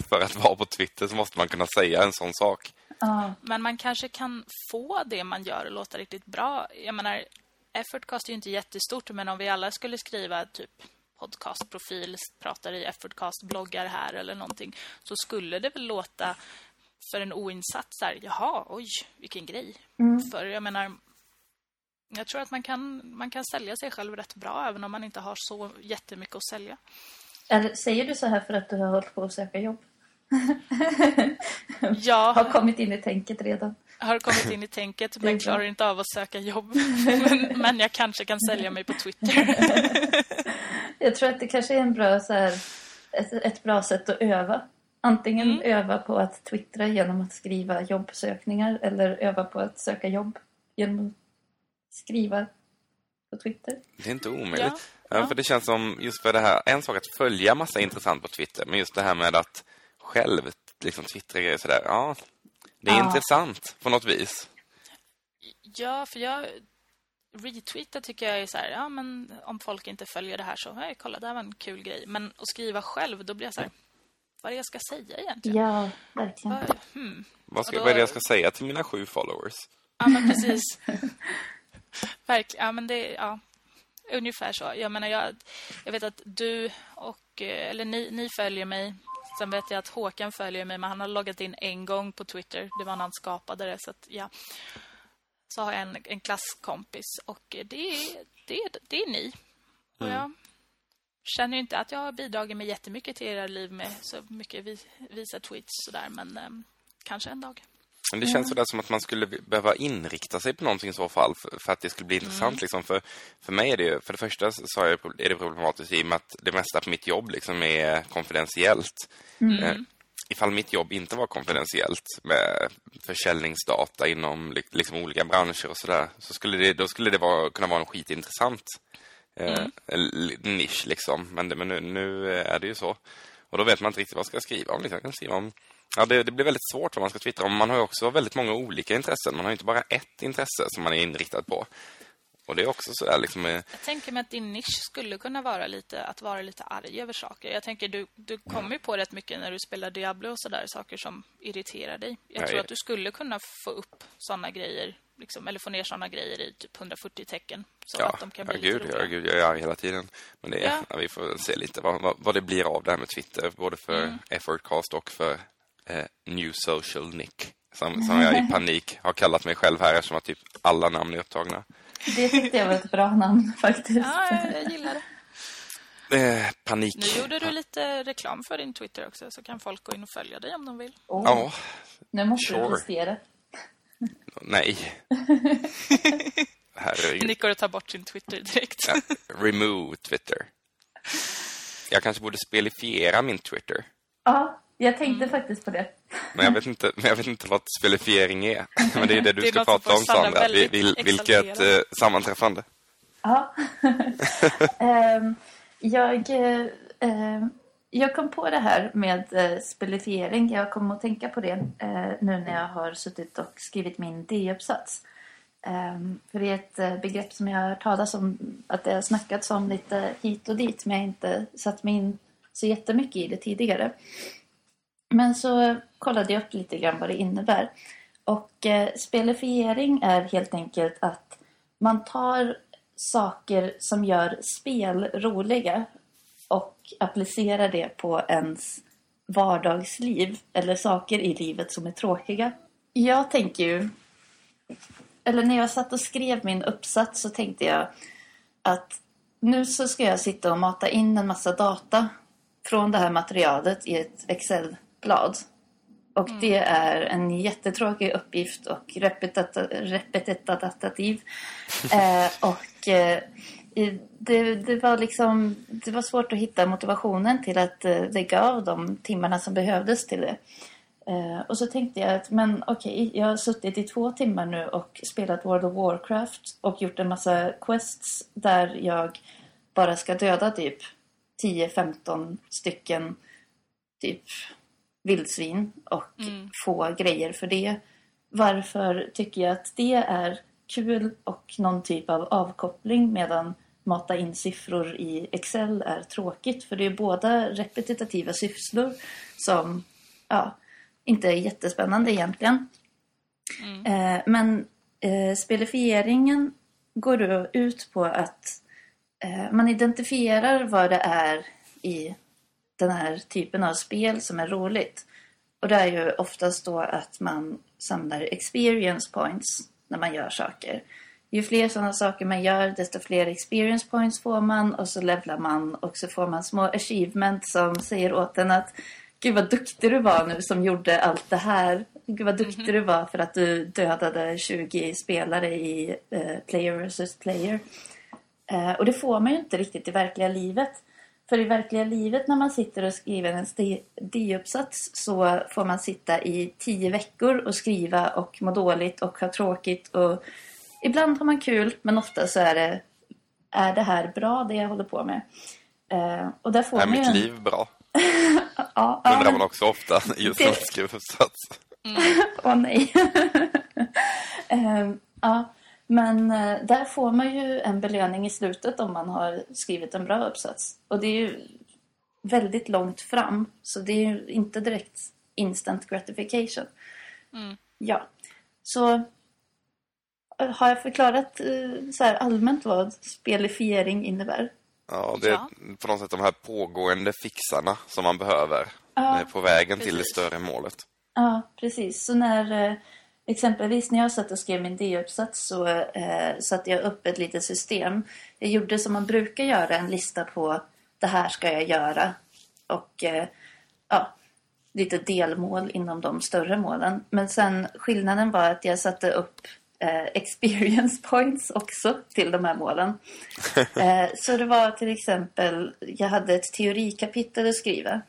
Speaker 1: för att vara på Twitter så måste man kunna säga en sån sak.
Speaker 3: Ja.
Speaker 2: Men man kanske kan få det man gör att låta riktigt bra. Jag menar, Effortcast är ju inte jättestort, men om vi alla skulle skriva typ podcastprofil, pratar i Effortcast, bloggar här eller någonting, så skulle det väl låta för en oinsatt så här, jaha, oj, vilken grej.
Speaker 3: Mm.
Speaker 2: För jag menar, jag tror att man kan, man kan sälja sig själv rätt bra även om man inte har så jättemycket att sälja.
Speaker 3: Eller säger du så här för att du har hållit på att söka jobb?
Speaker 2: Jag
Speaker 3: Har kommit in i tänket redan.
Speaker 2: har kommit in i tänket men klarar inte av att söka jobb. men, men jag kanske kan sälja mig på Twitter.
Speaker 3: Jag tror att det kanske är en bra, så här, ett, ett bra sätt att öva. Antingen
Speaker 2: Mm.
Speaker 3: öva på att twittra genom att skriva jobbsökningar eller öva på att söka jobb genom att skriva på Twitter.
Speaker 1: Det är inte omöjligt.
Speaker 2: Ja,
Speaker 1: Ja. För det känns som, just för det här, en sak att följa massa intressant på Twitter, men just det här med att själv liksom twittra grejer sådär, ja, det är
Speaker 3: Ja.
Speaker 1: intressant på något vis.
Speaker 2: Ja, för jag retweeta tycker jag är så här, ja men om folk inte följer det här så, hej kolla det här var en kul grej. Men att skriva själv, då blir jag så här, vad är det jag ska säga egentligen?
Speaker 3: Ja, verkligen.
Speaker 2: Vad, hmm.
Speaker 1: Vad, ska,
Speaker 2: då-
Speaker 1: vad är det jag ska säga till mina sju followers?
Speaker 2: Ja, men precis. Verkligen, ja men det, ja. Ungefär så. Jag menar, jag, jag vet att du och, eh, eller ni, ni följer mig. Sen vet jag att Håkan följer mig, men han har loggat in en gång på Twitter. Det var när han skapade det, så att, ja. Så har jag en, en klasskompis och det, är- det, är- det är ni. Och jag känner ju inte att jag har bidragit med jättemycket till era liv med så mycket vi, visa tweets sådär, men eh, kanske en dag.
Speaker 1: Men det känns sådär som att man skulle behöva inrikta sig på någonting i så fall för, att det skulle bli
Speaker 2: Mm.
Speaker 1: intressant. Liksom. För, för mig är det ju, för det första så är det, problematiskt i och med att det mesta på mitt jobb liksom är konfidentiellt. Eh, ifall mitt jobb inte var konfidentiellt med försäljningsdata inom li- liksom olika branscher och sådär, så skulle det, då skulle det vara, kunna vara en skitintressant eh, l- nisch liksom. Men, men nu, nu är det ju så. Och då vet man inte riktigt vad man ska skriva om. Liksom. Man kan skriva om Ja, det, det blir väldigt svårt vad man ska twittra om. Man har också väldigt många olika intressen. Man har inte bara ett intresse som man är inriktad på. Och det är också så där liksom... eh,
Speaker 2: Jag tänker mig att din nisch skulle kunna vara lite att vara lite arg över saker. Jag tänker du du kommer ju på rätt mycket när du spelar Diablo och så där saker som irriterar dig. Jag
Speaker 1: Nej.
Speaker 2: tror att du skulle kunna få upp såna grejer liksom, eller få ner såna grejer i typ 140 tecken så
Speaker 1: Ja,
Speaker 2: att de kan
Speaker 1: ja,
Speaker 2: bli
Speaker 1: gud,
Speaker 2: lite
Speaker 1: ja,
Speaker 2: roliga.
Speaker 1: gud, jag är arg hela tiden. Men det
Speaker 2: Ja.
Speaker 1: ja. vi får se lite vad, vad, vad det blir av det här med Twitter. Både för
Speaker 2: Mm.
Speaker 1: Effortcast och för eh, New Social Nick. Som, som jag i panik har kallat mig själv här eftersom att typ alla namn är upptagna.
Speaker 3: Det tyckte jag var ett bra namn faktiskt.
Speaker 2: Ja, jag, gillar det.
Speaker 1: Eh, panik.
Speaker 2: Nu gjorde du lite reklam för din Twitter också så kan folk gå in och följa dig om de vill.
Speaker 3: Åh,
Speaker 1: Ja,
Speaker 3: nu måste
Speaker 1: sure.
Speaker 3: du prestera.
Speaker 1: nej. Herregud.
Speaker 2: Nick går och tar bort sin Twitter direkt.
Speaker 1: Ja, remove Twitter. Jag kanske borde spelifiera min Twitter.
Speaker 3: Ja, jag
Speaker 2: Mm.
Speaker 3: tänkte faktiskt på det.
Speaker 1: Men jag vet inte, men jag vet inte vad spelifiering är. Men det är det du
Speaker 2: Det
Speaker 1: ska prata om,
Speaker 2: Sandra
Speaker 1: Vil, vilket eh, sammanträffande.
Speaker 3: Ja. Ehm, jag, ehm, jag kom på det här med uh, spelifiering. Jag kom att tänka på det eh, nu när jag har suttit och skrivit min D-uppsats. Ehm, för det är ett begrepp som jag har hört talas om att det har snackats om lite hit och dit men jag har inte satt mig in så jättemycket i det tidigare. Men så kollade jag upp lite grann vad det innebär. Och eh, spelifiering är helt enkelt att man tar saker som gör spel roliga och applicerar det på ens vardagsliv eller saker i livet som är tråkiga. Jag tänker ju, eller när jag satt och skrev min uppsats så tänkte jag att nu så ska jag sitta och mata in en massa data från det här materialet i ett Excel Excel-blad. Och det är en jättetråkig uppgift och repetitativ. eh, och eh, det, det var liksom det var svårt att hitta motivationen till att eh, lägga av de timmarna som behövdes till det. Eh, och så tänkte jag att men okej, jag har suttit i två timmar nu och spelat World of Warcraft och gjort en massa quests där jag bara ska döda typ 10-15 stycken typ vildsvin och få grejer för det. Varför tycker jag att det är kul och någon typ av avkoppling medan mata in siffror i Excel är tråkigt för det är båda repetitiva sysslor som ja, inte är jättespännande egentligen. Eh, men eh, spelifieringen går då ut på att eh, man identifierar vad det är i den här typen av spel som är roligt. Och det är ju oftast då att man samlar experience points när man gör saker. Ju fler sådana saker man gör, desto fler experience points får man och så levlar man och så får man små achievements som säger åt en att Gud vad duktig du var nu som gjorde allt det här. Gud vad duktig du var för att du dödade 20 spelare i eh, player versus player. Eh, och det får man ju inte riktigt i verkliga livet. För i verkliga livet när man sitter och skriver en D-uppsats så får man sitta i tio veckor och skriva och må dåligt och ha tråkigt. Och ibland har man kul men ofta så är det, är det här bra det jag håller på med. Eh, och där får
Speaker 1: är
Speaker 3: man
Speaker 1: mitt
Speaker 3: en...
Speaker 1: liv bra?
Speaker 3: ja,
Speaker 1: Undrar
Speaker 3: ja,
Speaker 1: man också ofta just när man skriver uppsats.
Speaker 3: Åh nej. Ehm, ja, men eh, där får man ju en belöning i slutet om man har skrivit en bra uppsats. Och det är ju väldigt långt fram. Så det är ju inte direkt instant gratification.
Speaker 2: Mm.
Speaker 3: Ja, så eh, har jag förklarat eh, så här allmänt vad spelifiering innebär?
Speaker 1: Ja, det är
Speaker 2: Ja.
Speaker 1: på något sätt de här pågående fixarna som man behöver
Speaker 3: Ja,
Speaker 1: på vägen till det
Speaker 2: precis.
Speaker 1: större målet.
Speaker 3: Ja, precis. Så när eh, exempelvis när jag satt och skrev min D-uppsats så eh, satte jag upp ett litet system. Jag gjorde som man brukar göra, en lista på det här ska jag göra. Och eh, ja, lite delmål inom de större målen. Men sen skillnaden var att jag satte upp eh, experience points också till de här målen. Eh, så det var till exempel, jag hade ett teorikapitel att skriva.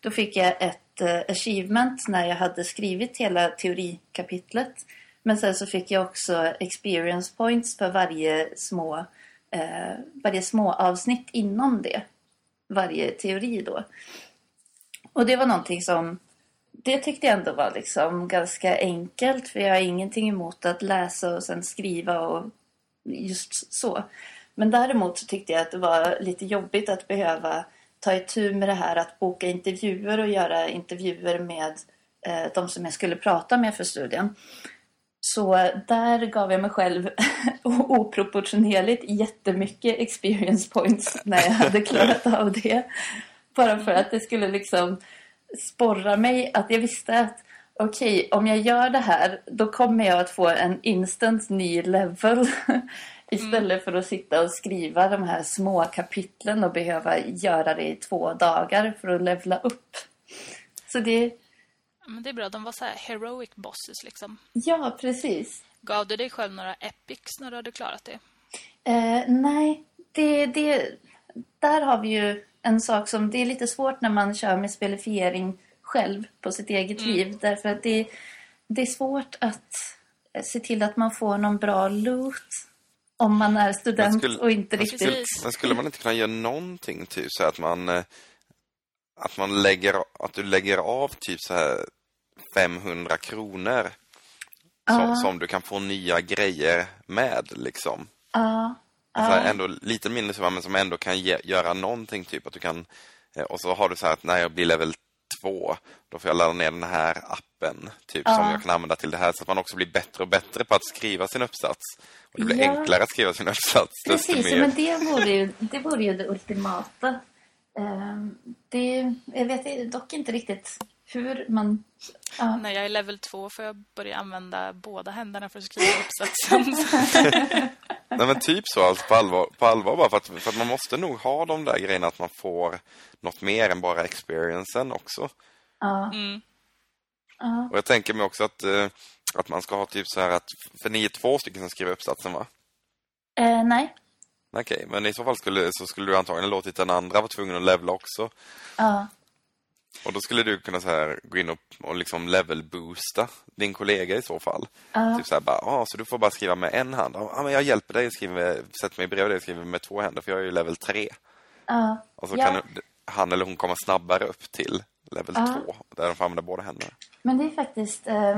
Speaker 3: Då fick jag ett Eh, achievement när jag hade skrivit hela teorikapitlet. Men sen så fick jag också experience points för varje små, eh, varje små avsnitt inom det. Varje teori då. Och det var någonting som det tyckte jag ändå var liksom ganska enkelt för jag har ingenting emot att läsa och sen skriva och just så. Men däremot så tyckte jag att det var lite jobbigt att behöva ta itu med det här att boka intervjuer och göra intervjuer med eh, de som jag skulle prata med för studien. Så där gav jag mig själv oproportionerligt jättemycket experience points när jag hade klarat av det. Bara för att det skulle liksom sporra mig att jag visste att okej, om jag gör det här då kommer jag att få en instant ny level istället för att sitta och skriva de här små kapitlen och behöva göra det i två dagar för att levla upp. Så det,
Speaker 2: Men det är bra, de var så här heroic bosses liksom.
Speaker 3: ja precis.
Speaker 2: Gav du dig själv några epics när du hade klarat det?
Speaker 3: Eh, nej, det, det, där har vi ju en sak som det är lite svårt när man kör med spelifiering själv på sitt eget liv. Därför att det, det är svårt att se till att man får någon bra loot om man är student
Speaker 1: Men skulle-
Speaker 3: och inte riktigt...
Speaker 2: Precis.
Speaker 1: Men skulle man inte kunna göra någonting typ så att man eh, att man lägger att du lägger av typ så här 500 kronor som, som du kan få nya grejer med liksom.
Speaker 3: Ja,
Speaker 1: Så här, ändå lite mindre summa men som ändå kan ge, göra någonting typ att du kan eh, och så har du så här att när jag blir level 2 då får jag ladda ner den här appen typ som jag kan använda till det här så att man också blir bättre och bättre på att skriva sin uppsats. Och det blir
Speaker 3: Ja.
Speaker 1: enklare att skriva sin uppsats
Speaker 3: Precis, ja,
Speaker 1: mer.
Speaker 3: men det vore ju det, vore ju det ultimata. Ehm, det, jag vet dock inte riktigt hur man... Ja.
Speaker 2: När jag är level 2 får jag börja använda båda händerna för att skriva uppsatsen.
Speaker 1: Nej men typ så alltså på allvar, på allvar bara för att, för att man måste nog ha de där grejerna att man får något mer än bara experiencen också.
Speaker 3: Ja.
Speaker 2: Mm.
Speaker 3: Ja.
Speaker 1: Och jag tänker mig också att, eh, att man ska ha typ så här att, för ni är två stycken som skriver uppsatsen va?
Speaker 3: Eh, nej.
Speaker 1: Okej, men i så fall skulle, så skulle du antagligen låtit den andra vara tvungen att levla också.
Speaker 3: Ja.
Speaker 1: Och då skulle du kunna så här gå in och, och liksom level-boosta din kollega i så fall.
Speaker 3: Ja.
Speaker 1: Typ så här bara, ah, så du får bara skriva med en hand. Ah, men jag hjälper dig, skriver, sätter mig bredvid dig och skriver med två händer för jag är ju level 3.
Speaker 3: Ja.
Speaker 1: Och så
Speaker 3: Ja.
Speaker 1: kan han eller hon komma snabbare upp till level
Speaker 3: Ja.
Speaker 1: 2 där de får använda båda händerna.
Speaker 3: Men det är faktiskt eh,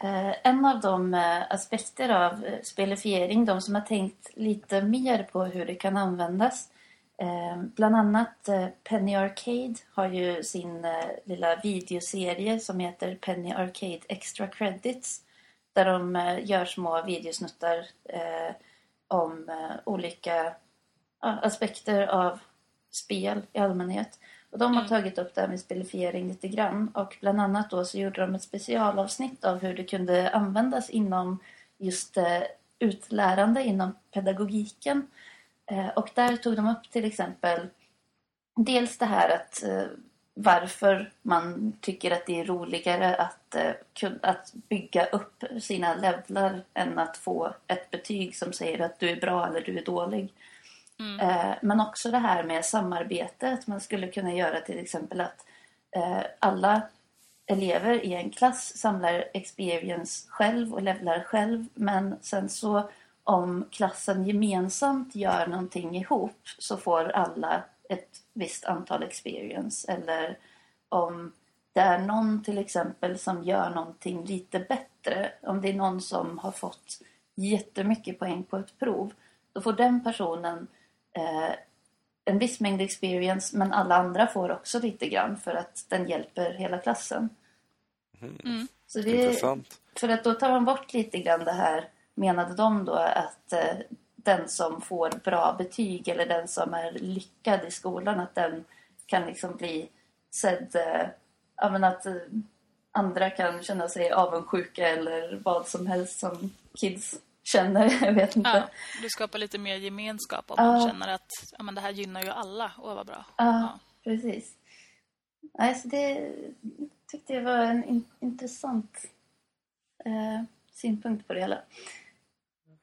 Speaker 3: eh, en av de eh, aspekter av spelifiering, de som har tänkt lite mer på hur det kan användas. Eh, bland annat eh, Penny Arcade har ju sin eh, lilla videoserie som heter Penny Arcade Extra Credits. Där de gör små videosnuttar om olika aspekter av spel i allmänhet. Och de har mm. tagit upp det här med spelifiering lite grann. Och bland annat då så gjorde de ett specialavsnitt av hur det kunde användas inom just utlärande inom pedagogiken. Eh, och där tog de upp till exempel dels det här att eh, varför man tycker att det är roligare att, eh, att bygga upp sina levlar än att få ett betyg som säger att du är bra eller du är dålig. Mm. Men också det här med samarbete. Att man skulle kunna göra till exempel att alla elever i en klass samlar experience själv och levlar själv. Men sen så om klassen gemensamt gör någonting ihop så får alla ett visst antal experience. Eller om det är någon till exempel som gör någonting lite bättre. Om det är någon som har fått jättemycket poäng på ett prov. Då får den personen eh, en viss mängd experience men alla andra får också lite grann för att den hjälper hela klassen.
Speaker 1: Mm. Så det, Intressant.
Speaker 3: För att då tar man bort lite grann det här menade de då att eh, den som får bra betyg eller den som är lyckad i skolan att den kan liksom bli sedd, eh, att eh, andra kan känna sig avundsjuka eller vad som helst som kids känner, jag vet inte. Ja,
Speaker 2: du skapar lite mer gemenskap om ja. man känner att ja, men det här gynnar ju alla, åh vad bra.
Speaker 3: Ja, ja. precis. Alltså det tyckte jag var en in intressant eh, synpunkt på det hela.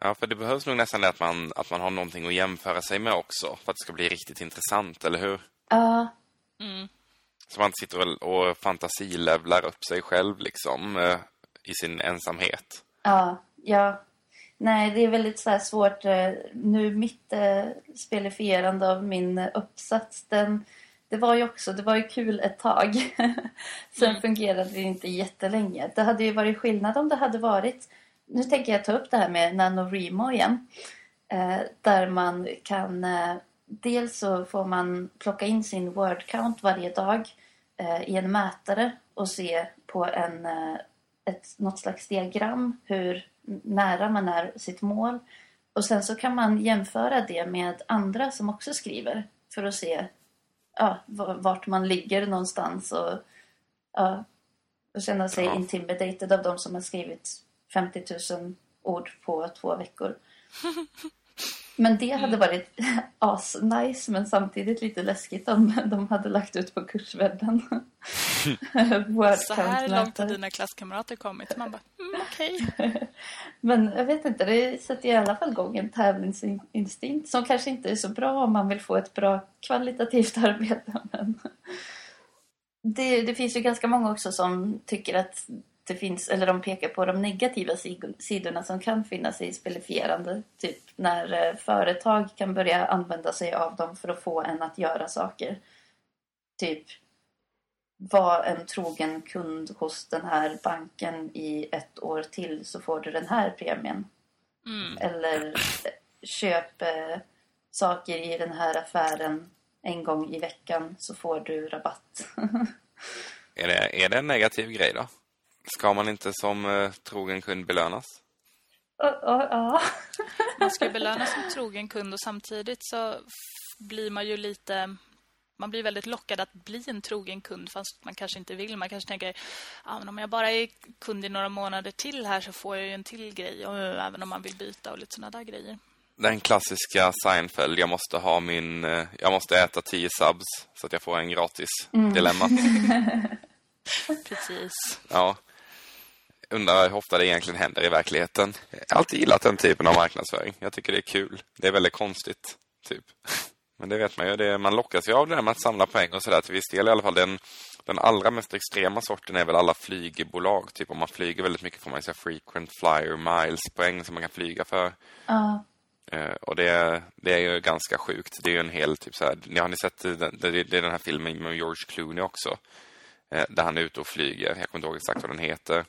Speaker 1: Ja, för det behövs nog nästan det att man, att man har någonting att jämföra sig med också för att det ska bli riktigt intressant, eller hur?
Speaker 3: Ja.
Speaker 2: Mm.
Speaker 1: Så man inte sitter och, och fantasilevlar upp sig själv liksom eh, i sin ensamhet.
Speaker 3: Ja, ja. Nej, det är väldigt så svårt. Eh, nu mitt eh, spelifierande av min uppsats, den, det var ju också, det var ju kul ett tag. Sen mm. fungerade det inte jättelänge. Det hade ju varit skillnad om det hade varit nu tänker jag ta upp det här med NaNoWriMo igen. Eh, där man kan... Eh, dels så får man plocka in sin word count varje dag eh, i en mätare och se på en, eh, ett, något slags diagram hur nära man är sitt mål. Och sen så kan man jämföra det med andra som också skriver för att se ja, vart man ligger någonstans och, ja, och känna sig ja. intimidated av de som har skrivit 50 000 ord på två veckor. Men det hade mm. varit as-nice men samtidigt lite läskigt om de hade lagt ut på kurswebben.
Speaker 2: Så här långt har dina klasskamrater kommit. Man bara, mm, okej. Okay.
Speaker 3: men jag vet inte, det sätter i alla fall igång en tävlingsinstinkt som kanske inte är så bra om man vill få ett bra kvalitativt arbete. Men det, det finns ju ganska många också som tycker att det finns, eller de pekar på de negativa sidorna som kan finnas i spelifierande. Typ när eh, företag kan börja använda sig av dem för att få en att göra saker. Typ var en trogen kund hos den här banken i ett år till så får du den här premien. Mm. Eller eh, köp eh, saker i den här affären en gång i veckan så får du rabatt.
Speaker 1: är, det, är det en negativ grej då? Ska man inte som eh, trogen kund belönas?
Speaker 3: Ja.
Speaker 2: man ska belönas som trogen kund och samtidigt så blir man ju lite... Man blir väldigt lockad att bli en trogen kund fast man kanske inte vill. Man kanske tänker, ah, men om jag bara är kund i några månader till här så får jag ju en till grej. Och, även om man vill byta och lite sådana där grejer.
Speaker 1: Den klassiska Seinfeld, jag måste ha min... Eh, jag måste äta tio subs så att jag får en gratis mm. dilemma.
Speaker 2: Precis.
Speaker 1: Ja undrar hur ofta det egentligen händer i verkligheten. Jag har alltid gillat den typen av marknadsföring. Jag tycker det är kul. Det är väldigt konstigt, typ. Men det vet man ju. Det, man lockas ju av det där med att samla poäng och sådär till viss del i alla fall. Den, den allra mest extrema sorten är väl alla flygbolag. Typ om man flyger väldigt mycket får man ju frequent flyer miles poäng som man kan flyga för.
Speaker 3: Ja.
Speaker 1: Uh, och det, det är ju ganska sjukt. Det är ju en hel typ så här, har ni sett det, det är den här filmen med George Clooney också. Uh, där han är ute och flyger. Jag kommer inte ihåg exakt vad den heter.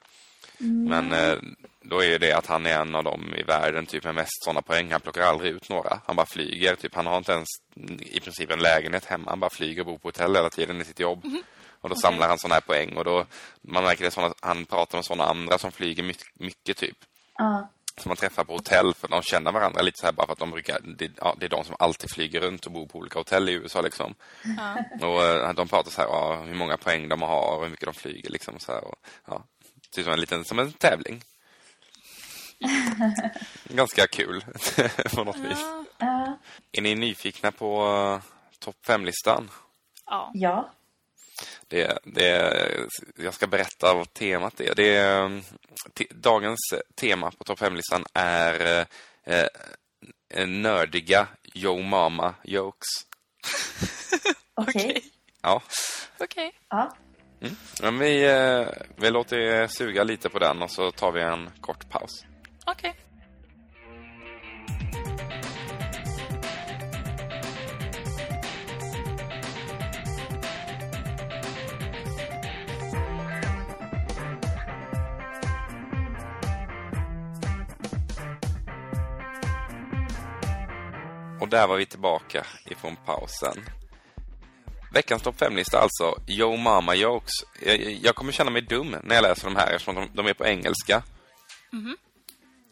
Speaker 1: Mm. Men eh, då är det att han är en av dem i världen typ med mest sådana poäng. Han plockar aldrig ut några. Han bara flyger. Typ, han har inte ens i princip en lägenhet hemma. Han bara flyger och bor på hotell hela tiden i sitt jobb. Mm. Och då okay. samlar han sådana här poäng. Och då, man märker det såna, han pratar med sådana andra som flyger mycket, mycket typ.
Speaker 3: Uh.
Speaker 1: som man träffar på hotell för de känner varandra lite så här bara för att de brukar, det, ja, det är de som alltid flyger runt och bor på olika hotell i USA liksom.
Speaker 2: Ja.
Speaker 1: Och eh, de pratar så här, ja, hur många poäng de har och hur mycket de flyger liksom så här. Och, ja, är som en liten, som en tävling. Ganska kul på något vis.
Speaker 2: Ja.
Speaker 3: Ja.
Speaker 1: Är ni nyfikna på uh, topp fem-listan?
Speaker 2: ja.
Speaker 3: ja.
Speaker 1: Det, det, jag ska berätta vad temat är. Det är te, dagens tema på topp fem-listan är eh, eh, nördiga Yo Mama jokes.
Speaker 3: Okej.
Speaker 2: Okej.
Speaker 1: Ja,
Speaker 2: Okej.
Speaker 3: Ja.
Speaker 1: Men vi, eh, vi låter er suga lite på den och så tar vi en kort paus.
Speaker 2: Okej.
Speaker 1: Och där var vi tillbaka ifrån pausen. Veckans topp fem-lista alltså, Yo Mama Jokes. Jag, jag kommer känna mig dum när jag läser de här eftersom de, de är på engelska.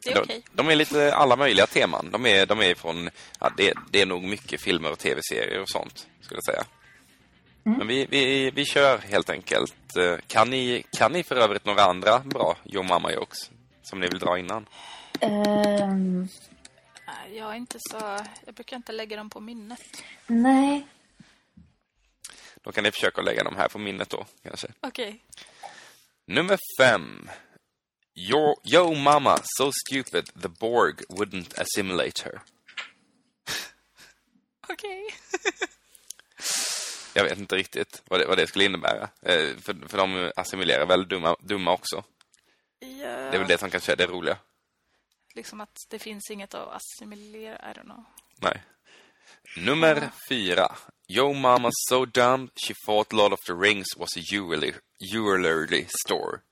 Speaker 2: Det är
Speaker 1: De,
Speaker 2: okej.
Speaker 1: de är lite alla möjliga teman. De är, de är från, ja, det, det är nog mycket filmer och tv-serier och sånt, skulle jag säga. Men vi, vi, vi kör helt enkelt. Eh, Kan ni, kan ni för övrigt några andra bra Yo Mama Jokes som ni vill dra innan?
Speaker 3: Ehm,
Speaker 2: Nej, Jag är inte så... Jag brukar inte lägga dem på minnet.
Speaker 3: nej.
Speaker 1: Då kan ni försöka lägga dem här på minnet då, kanske.
Speaker 2: Okej.
Speaker 1: Nummer fem. Yo, yo mama, so stupid the Borg wouldn't assimilate her.
Speaker 2: Okej.
Speaker 1: Jag vet inte riktigt vad det, vad det skulle innebära. Eh, för, för de assimilerar väl dumma, dumma också.
Speaker 2: Ja.
Speaker 1: Det är väl det som kanske är det roliga.
Speaker 2: Liksom att det finns inget att assimilera. I don't know.
Speaker 1: Nej. Nummer fyra. Yo mama so dumb she thought Lord of the Rings was a jewelry, jewelry store.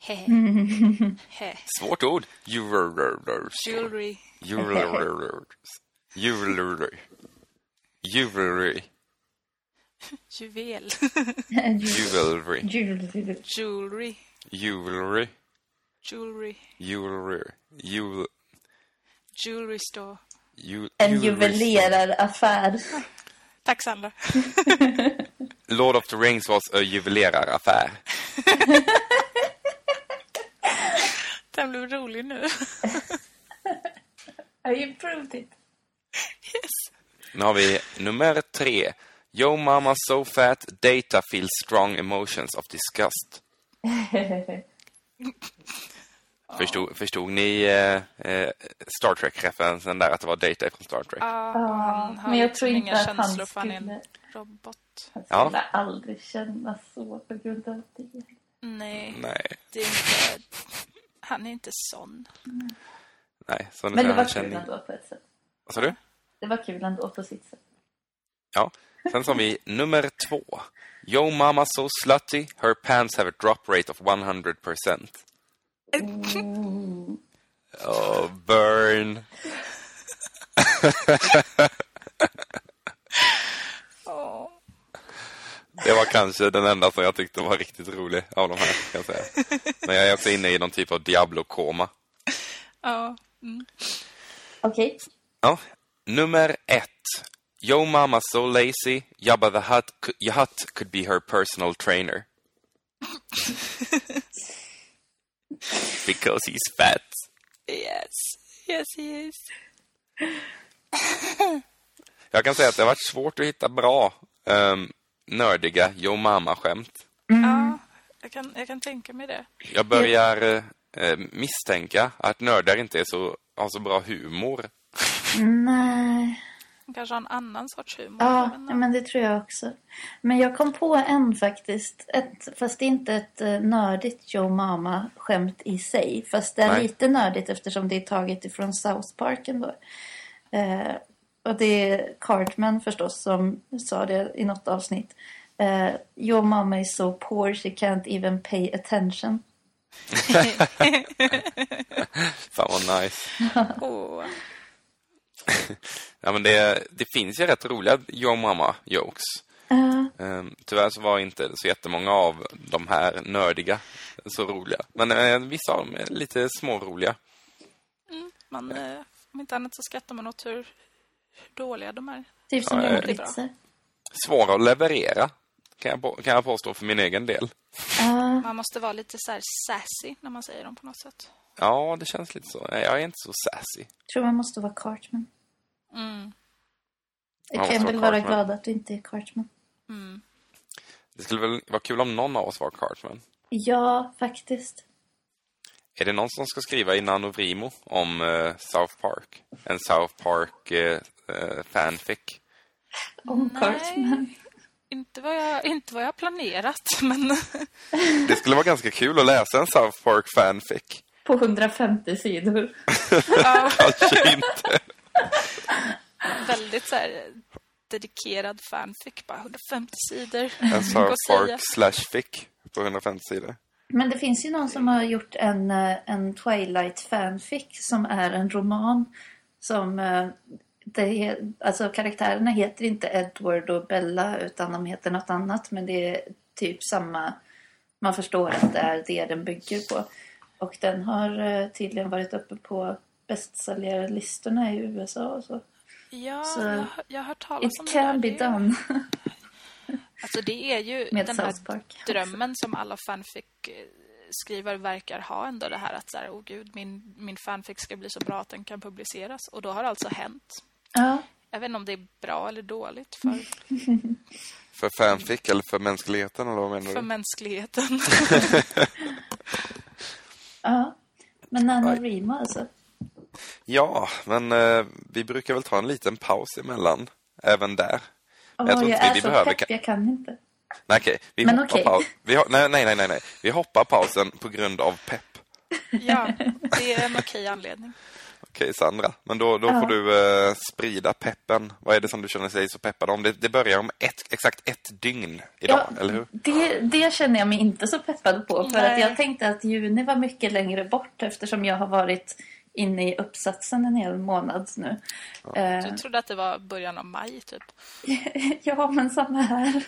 Speaker 1: Svårt ord. Jewelry.
Speaker 2: Jewelry.
Speaker 1: Jewelry. Jewelry. Jewelry.
Speaker 2: Juvel.
Speaker 1: Jewelry.
Speaker 2: Jewelry.
Speaker 1: Jewelry.
Speaker 2: Jewelry.
Speaker 1: Jewelry. Jewel...
Speaker 2: Jewelry store.
Speaker 3: En juveleraraffär.
Speaker 2: Tack Sandra.
Speaker 1: Lord of the Rings was a juveleraraffär.
Speaker 2: Den blev rolig nu.
Speaker 3: I improved it.
Speaker 2: Yes.
Speaker 1: Nu har vi nummer tre. Yo mama so fat, data feels strong emotions of disgust. Förstod, förstod ni eh, eh, Star Trek-referensen där, att det var data från Star Trek?
Speaker 2: Ja,
Speaker 3: Ja,
Speaker 2: han har
Speaker 3: men jag tror inte
Speaker 2: inga
Speaker 3: att han
Speaker 2: känslor för han en
Speaker 3: skulle-
Speaker 2: robot.
Speaker 3: Han
Speaker 1: Ja.
Speaker 3: skulle aldrig känna så på grund av det.
Speaker 2: Nej,
Speaker 1: Nej,
Speaker 2: det är inte... Han är inte sån.
Speaker 1: nej. Så nu
Speaker 3: Men det var kul ändå på ett sätt.
Speaker 1: Vad sa du?
Speaker 3: Det var kul ändå på sitt sätt.
Speaker 1: Ja. Sen har vi nummer två. Yo mama so slutty, her pants have a drop rate of 100%. Oh, burn. Det var kanske den enda som jag tyckte var riktigt rolig av de här, kan jag säga. Men jag är också inne i någon typ av Diablo-koma.
Speaker 2: Ja. Mm.
Speaker 3: Okej.
Speaker 1: Ja. Nummer ett. Yo mama so lazy, Jabba the Hutt, Hutt could be her personal trainer. Because he's fat.
Speaker 2: Yes. Yes, he is.
Speaker 1: Jag kan säga att det har varit svårt att hitta bra um, nördiga Yo mama-skämt.
Speaker 2: Ja, jag kan, jag kan tänka mig det.
Speaker 1: Jag börjar eh, misstänka att nördar inte är så, har så bra humor.
Speaker 3: Nej.
Speaker 2: Han kanske har en annan sorts humor.
Speaker 3: Ja,
Speaker 2: men,
Speaker 3: men det tror jag också. Men jag kom på en faktiskt. Ett, fast det är inte ett uh, nördigt Joe Mama-skämt i sig. Fast det är
Speaker 1: Nej.
Speaker 3: lite nördigt eftersom det är taget ifrån South Park ändå. Eh, och det är Cartman förstås som sa det i något avsnitt. Uh, Your mama is so poor she can't even pay attention.
Speaker 1: Fan vad nice.
Speaker 2: Åh.
Speaker 1: Ja, men det, det finns ju rätt roliga Yo Mama-jokes.
Speaker 3: Uh,
Speaker 1: Um, tyvärr så var inte så jättemånga av de här nördiga så roliga. Men eh, vissa av dem är lite småroliga.
Speaker 2: Man, eh, om inte annat så skrattar man åt hur, dåliga de är.
Speaker 3: Typ som
Speaker 1: Ja,
Speaker 3: ordvitsar.
Speaker 1: Svår att leverera, kan jag, på- kan jag påstå för min egen del.
Speaker 3: Ja,
Speaker 2: Man måste vara lite så här sassy när man säger dem på något sätt.
Speaker 1: Ja, det känns lite så. Jag är inte så sassy.
Speaker 3: tror man måste vara Cartman.
Speaker 2: Mm.
Speaker 3: Jag kan väl
Speaker 1: vara Cartman.
Speaker 3: glad att du inte är Cartman.
Speaker 2: Mm.
Speaker 1: Det skulle väl vara kul om någon av oss var Cartman.
Speaker 3: Ja, faktiskt.
Speaker 1: Är det någon som ska skriva i Nanovrimo om eh, South Park? En South Park eh, eh, fanfic?
Speaker 3: Om
Speaker 2: Nej.
Speaker 3: Cartman.
Speaker 2: Inte vad jag, inte vad jag planerat, men
Speaker 1: Det skulle vara ganska kul att läsa en South Park fanfic.
Speaker 3: På 150 sidor.
Speaker 2: ja,
Speaker 1: Kanske inte.
Speaker 2: Väldigt så här dedikerad fanfic. Bara 150 sidor.
Speaker 1: En South Park slash fic på 150 sidor.
Speaker 3: Men det finns ju någon som har gjort en, eh, en Twilight fanfic som är en roman som eh, det alltså karaktärerna heter inte Edward och Bella utan de heter något annat men det är typ samma man förstår att det är det den bygger på och den har eh, tydligen varit uppe på bästsäljarlistorna i USA och så.
Speaker 2: Ja,
Speaker 3: Så-
Speaker 2: jag, har- jag har hört talas om
Speaker 3: It
Speaker 2: det där.
Speaker 3: can be done
Speaker 2: Alltså det är ju
Speaker 3: med
Speaker 2: den här drömmen som alla fanfic-skrivare verkar ha ändå det här att så här, oh gud, min, min fanfic ska bli så bra att den kan publiceras. Och då har det alltså hänt.
Speaker 3: Ja,
Speaker 2: Jag vet inte om det är bra eller dåligt för,
Speaker 1: För fanfic eller för mänskligheten eller vad menar
Speaker 2: för
Speaker 1: du?
Speaker 2: mänskligheten.
Speaker 3: ja. Men
Speaker 1: Oj.
Speaker 3: Remo alltså.
Speaker 1: Ja, men eh, vi brukar väl ta en liten paus emellan. Även där.
Speaker 3: Åh,
Speaker 1: jag tror
Speaker 3: jag
Speaker 1: inte
Speaker 3: är
Speaker 1: vi
Speaker 3: så
Speaker 1: behöver...
Speaker 3: pepp, jag kan inte.
Speaker 1: Nej, okej. Vi
Speaker 3: Men okej.
Speaker 1: paus. Vi ho- nej, nej, nej, nej. Vi hoppar pausen på grund av pepp.
Speaker 2: ja, det är en okej anledning.
Speaker 1: Okej, Sandra. Men då, då
Speaker 3: Ja.
Speaker 1: får du eh, sprida peppen. Vad är det som du känner dig så peppad om? Det, det börjar om ett, exakt ett dygn idag,
Speaker 3: Ja,
Speaker 1: eller hur?
Speaker 3: Det, det känner jag mig inte så peppad på. För
Speaker 2: Nej.
Speaker 3: att jag tänkte att juni var mycket längre bort eftersom jag har varit inne i uppsatsen en hel månad nu. Eh,
Speaker 2: Du trodde att det var början av maj, typ.
Speaker 3: ja, men samma här.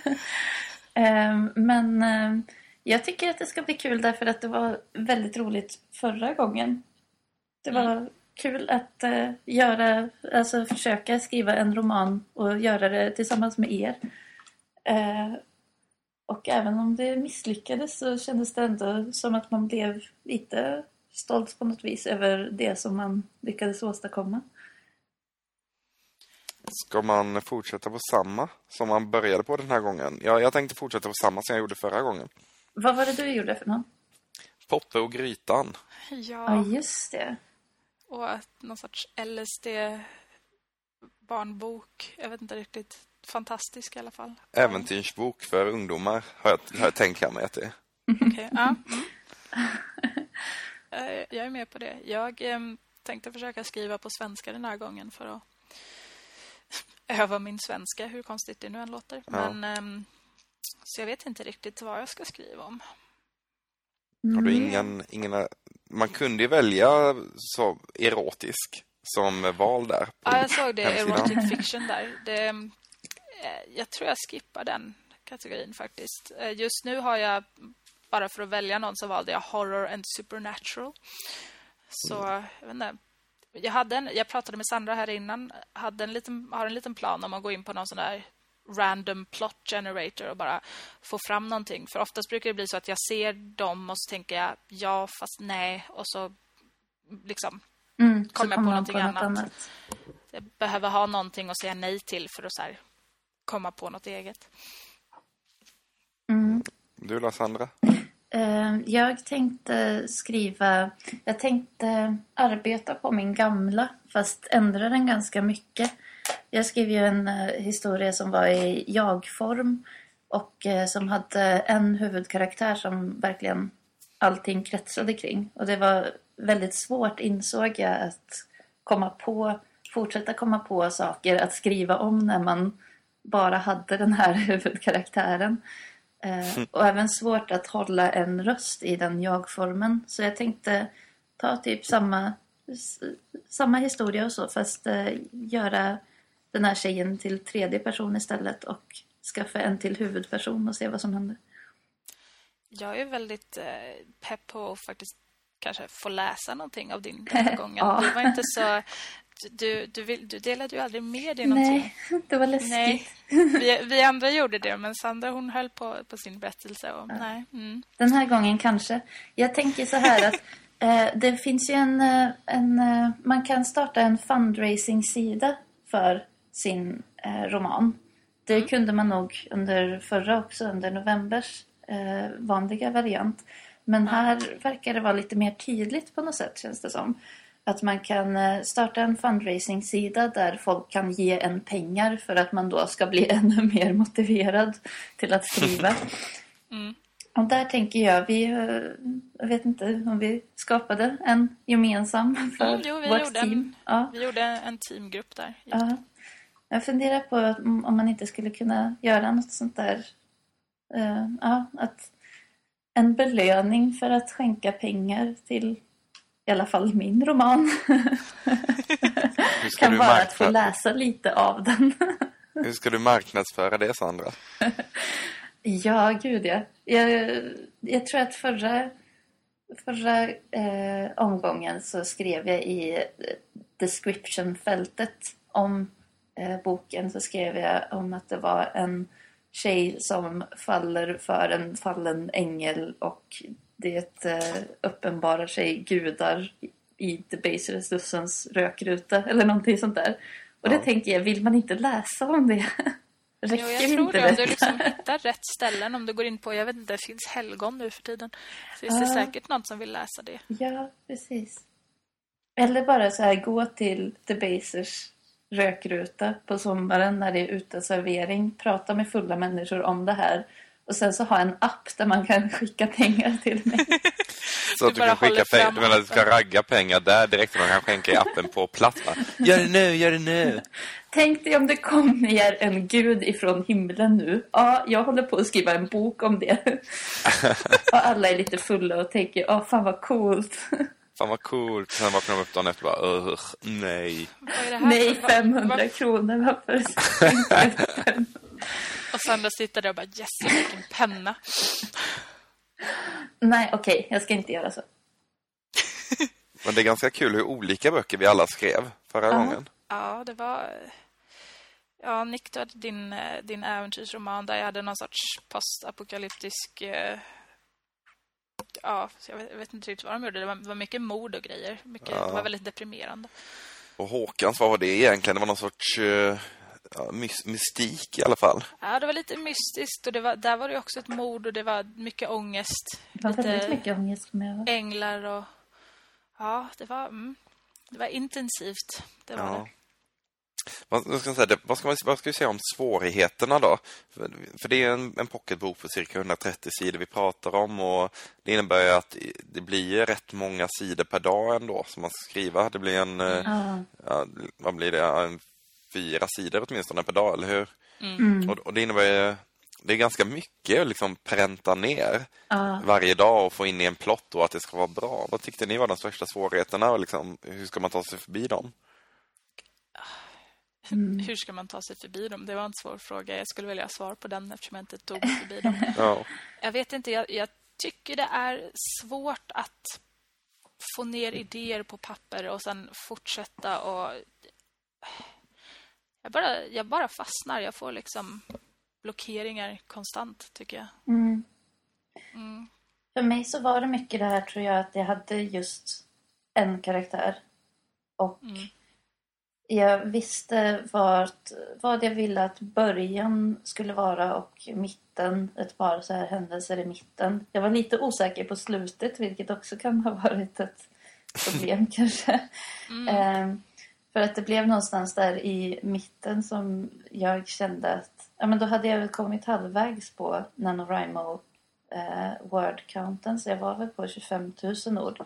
Speaker 3: Eh, men eh, jag tycker att det ska bli kul därför att det var väldigt roligt förra gången. Det var kul att eh, göra, alltså försöka skriva en roman och göra det tillsammans med er. Eh, och även om det misslyckades så kändes det ändå som att man blev lite stolt på något vis över det som man lyckades åstadkomma.
Speaker 1: Ska man fortsätta på samma som man började på den här gången? Ja, jag tänkte fortsätta på samma som jag gjorde förra gången.
Speaker 3: Vad var det du gjorde för någon?
Speaker 1: Poppe och grytan.
Speaker 3: Ja,
Speaker 2: Ja,
Speaker 3: just det.
Speaker 2: och att någon sorts LSD-barnbok. Jag vet inte riktigt. Fantastisk i alla fall.
Speaker 1: Äventyrsbok för ungdomar, har jag, har jag tänkt mig att det är.
Speaker 2: Okej, ja. Mm. Eh, Jag är med på det. Jag em, tänkte försöka skriva på svenska den här gången för att öva min svenska, hur konstigt det nu än låter.
Speaker 1: Ja.
Speaker 2: Men, em, så jag vet inte riktigt vad jag ska skriva om.
Speaker 1: Har du
Speaker 3: Mm.
Speaker 1: ingen, ingen... Man kunde ju välja så erotisk som val där. på
Speaker 2: Ja, jag såg det,
Speaker 1: hemsidan.
Speaker 2: erotic fiction där. Det, eh, jag tror jag skippar den kategorin faktiskt. Eh, Just nu har jag, bara för att välja någon, så valde jag horror and supernatural. Så, jag vet inte. Jag, hade en, jag pratade med Sandra här innan, hade en liten, har en liten plan om att gå in på någon sån där random plot generator och bara få fram någonting. För oftast brukar det bli så att jag ser dem och så tänker jag ja, fast nej. Och så liksom
Speaker 3: Mm, så
Speaker 2: Kommer jag på någonting
Speaker 3: något
Speaker 2: annat. Jag behöver ha någonting att säga nej till för att så här, komma på något eget.
Speaker 3: Mm.
Speaker 1: Du då, Sandra?
Speaker 3: Eh, jag tänkte skriva... Jag tänkte arbeta på min gamla, fast ändra den ganska mycket. Jag skrev ju en eh, historia som var i jag-form och eh, som hade en huvudkaraktär som verkligen allting kretsade kring. Och det var väldigt svårt, insåg jag, att komma på, fortsätta komma på saker att skriva om när man bara hade den här huvudkaraktären. Eh, och även svårt att hålla en röst i den jag-formen. Så jag tänkte ta typ samma, samma historia och så fast eh, göra den här tjejen till tredje person istället och skaffa en till huvudperson och se vad som händer.
Speaker 2: Jag är väldigt eh, pepp på att faktiskt kanske få läsa någonting av din gången. ja. Du var inte så... Du, du, vill, du delade ju aldrig med dig
Speaker 3: någonting. Nej, det var läskigt. Nej.
Speaker 2: Vi, vi andra gjorde det, men Sandra hon höll på, på sin berättelse. Och, ja. nej. Mm.
Speaker 3: Den här gången kanske. Jag tänker så här att eh, det finns ju en... Eh, en eh, man kan starta en fundraising-sida för sin eh, roman. Det mm. kunde man nog under förra också, under novembers eh, vanliga variant. Men här verkar det vara lite mer tydligt på något sätt känns det som. Att man kan eh, starta en fundraising-sida där folk kan ge en pengar för att man då ska bli ännu mer motiverad till att skriva. Mm. Och där tänker jag, vi, eh, jag vet inte om vi skapade en gemensam för mm, jo, vi vårt
Speaker 2: gjorde
Speaker 3: team.
Speaker 2: En, ja. Vi gjorde en teamgrupp där.
Speaker 3: Ja. Jag funderar på om man inte skulle kunna göra något sånt där. Uh, ja, att en belöning för att skänka pengar till i alla fall min roman. kan vara att få läsa lite av den.
Speaker 1: Hur ska du marknadsföra det, Sandra?
Speaker 3: ja, gud ja. Jag, jag tror att förra, förra eh, omgången så skrev jag i description-fältet om eh, boken så skrev jag om att det var en tjej som faller för en fallen ängel och det eh, uppenbarar sig gudar i The Baser Lussens rökruta eller någonting sånt där. Och ja. det tänker jag, vill man inte läsa om det?
Speaker 2: Räcker jo, jag tror inte det. Om du liksom hittar rätt ställen, om du går in på, jag vet inte, det finns helgon nu för tiden. Så finns det säkert någon som vill läsa det.
Speaker 3: Ja, precis. Eller bara så här, gå till The Basers rökruta på sommaren när det är uteservering. Prata med fulla människor om det här. Och sen så ha en app där man kan skicka pengar till mig.
Speaker 1: så att du, du kan skicka pengar, du menar att du ska ragga pengar där direkt och man kan skänka i appen på plats. Gör det nu, gör det nu.
Speaker 3: Tänk dig om det kom ner en gud ifrån himlen nu. Ja, jag håller på att skriva en bok om det. och alla är lite fulla och tänker, ja fan vad coolt.
Speaker 1: Fan vad coolt. Sen vaknar de upp dagen efter och bara, nej.
Speaker 3: Nej, 500 vad, kronor. Varför
Speaker 2: Och Sandra sitter där och bara, yes, jag fick en penna.
Speaker 3: Nej, okej, okay, jag ska inte göra så.
Speaker 1: Men det är ganska kul hur olika böcker vi alla skrev förra uh -huh. gången.
Speaker 2: Ja, det var... Ja, Nick, du hade din, eh, din äventyrsroman där jag hade någon sorts postapokalyptisk eh, ja, jag vet, jag vet, inte riktigt vad de gjorde. Det var, det var mycket mord och grejer. Mycket, ja. Det var väldigt deprimerande.
Speaker 1: Och Håkans, vad var det egentligen? Det var någon sorts uh, ja, mystik i alla fall.
Speaker 2: Ja, det var lite mystiskt. Och det var, där var det också ett mord och det var mycket ångest.
Speaker 3: Det var väldigt mycket ångest med.
Speaker 2: Änglar och... Ja, det var, mm, det var intensivt. Det var ja. det.
Speaker 1: Vad ska, säga, vad, ska man, vad ska vi säga om svårigheterna då? För, för det är en, en pocketbok på cirka 130 sidor vi pratar om och det innebär ju att det blir rätt många sidor per dag ändå som man ska skriva. Det blir en, mm. ja, vad blir det, en fyra sidor åtminstone per dag, eller hur? Mm. Och, och, det innebär ju, det är ganska mycket att liksom pränta ner uh. varje dag och få in i en plott och att det ska vara bra. Vad tyckte ni var de största svårigheterna och liksom, hur ska man ta sig förbi dem?
Speaker 2: Mm. Hur ska man ta sig förbi dem? Det var en svår fråga. Jag skulle vilja ha svar på den eftersom jag inte tog mig förbi dem.
Speaker 1: ja.
Speaker 2: Jag vet inte, jag, jag, tycker det är svårt att få ner idéer på papper och sen fortsätta och... Jag bara, jag bara fastnar. Jag får liksom blockeringar konstant, tycker jag.
Speaker 3: Mm. Mm. För mig så var det mycket det här, tror jag, att jag hade just en karaktär. Och mm jag visste vart, vad jag ville att början skulle vara och mitten, ett par så här händelser i mitten. Jag var lite osäker på slutet, vilket också kan ha varit ett problem kanske. Mm. För att det blev någonstans där i mitten som jag kände att ja, men då hade jag väl kommit halvvägs på NaNoWriMo eh, word-counten så jag var väl på 25 000 ord.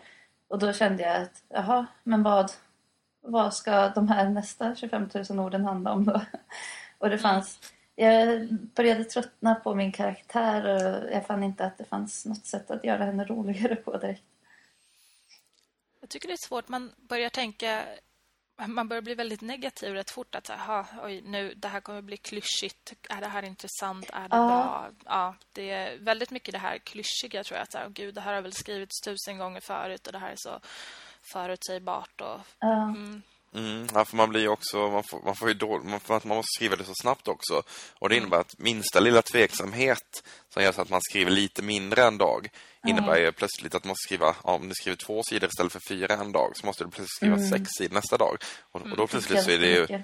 Speaker 3: Och då kände jag att jaha, men vad vad ska de här nästa 25 000 orden handla om då? Och det fanns... Jag började tröttna på min karaktär och jag fann inte att det fanns något sätt att göra henne roligare på direkt.
Speaker 2: Jag tycker det är svårt. Man börjar tänka man börjar bli väldigt negativ rätt fort. Att aha, oj, nu, det här kommer bli klyschigt. Är det här intressant? Är det
Speaker 3: Ja.
Speaker 2: bra? Ja, det är väldigt mycket det här klyschiga tror jag. Att, så här, gud, det här har väl skrivits tusen gånger förut och det här är så förutsägbart. Och,
Speaker 3: Ja.
Speaker 2: mm,
Speaker 1: Mm, ja, för man blir också, man får, man får ju dålig, man, för att man måste skriva det så snabbt också. Och det innebär att minsta lilla tveksamhet som gör så att man skriver lite mindre en dag innebär ju plötsligt att man måste skriva, ja, om du skriver två sidor istället för fyra en dag så måste du plötsligt skriva sex sidor nästa dag. Och, och då plötsligt så är det ju,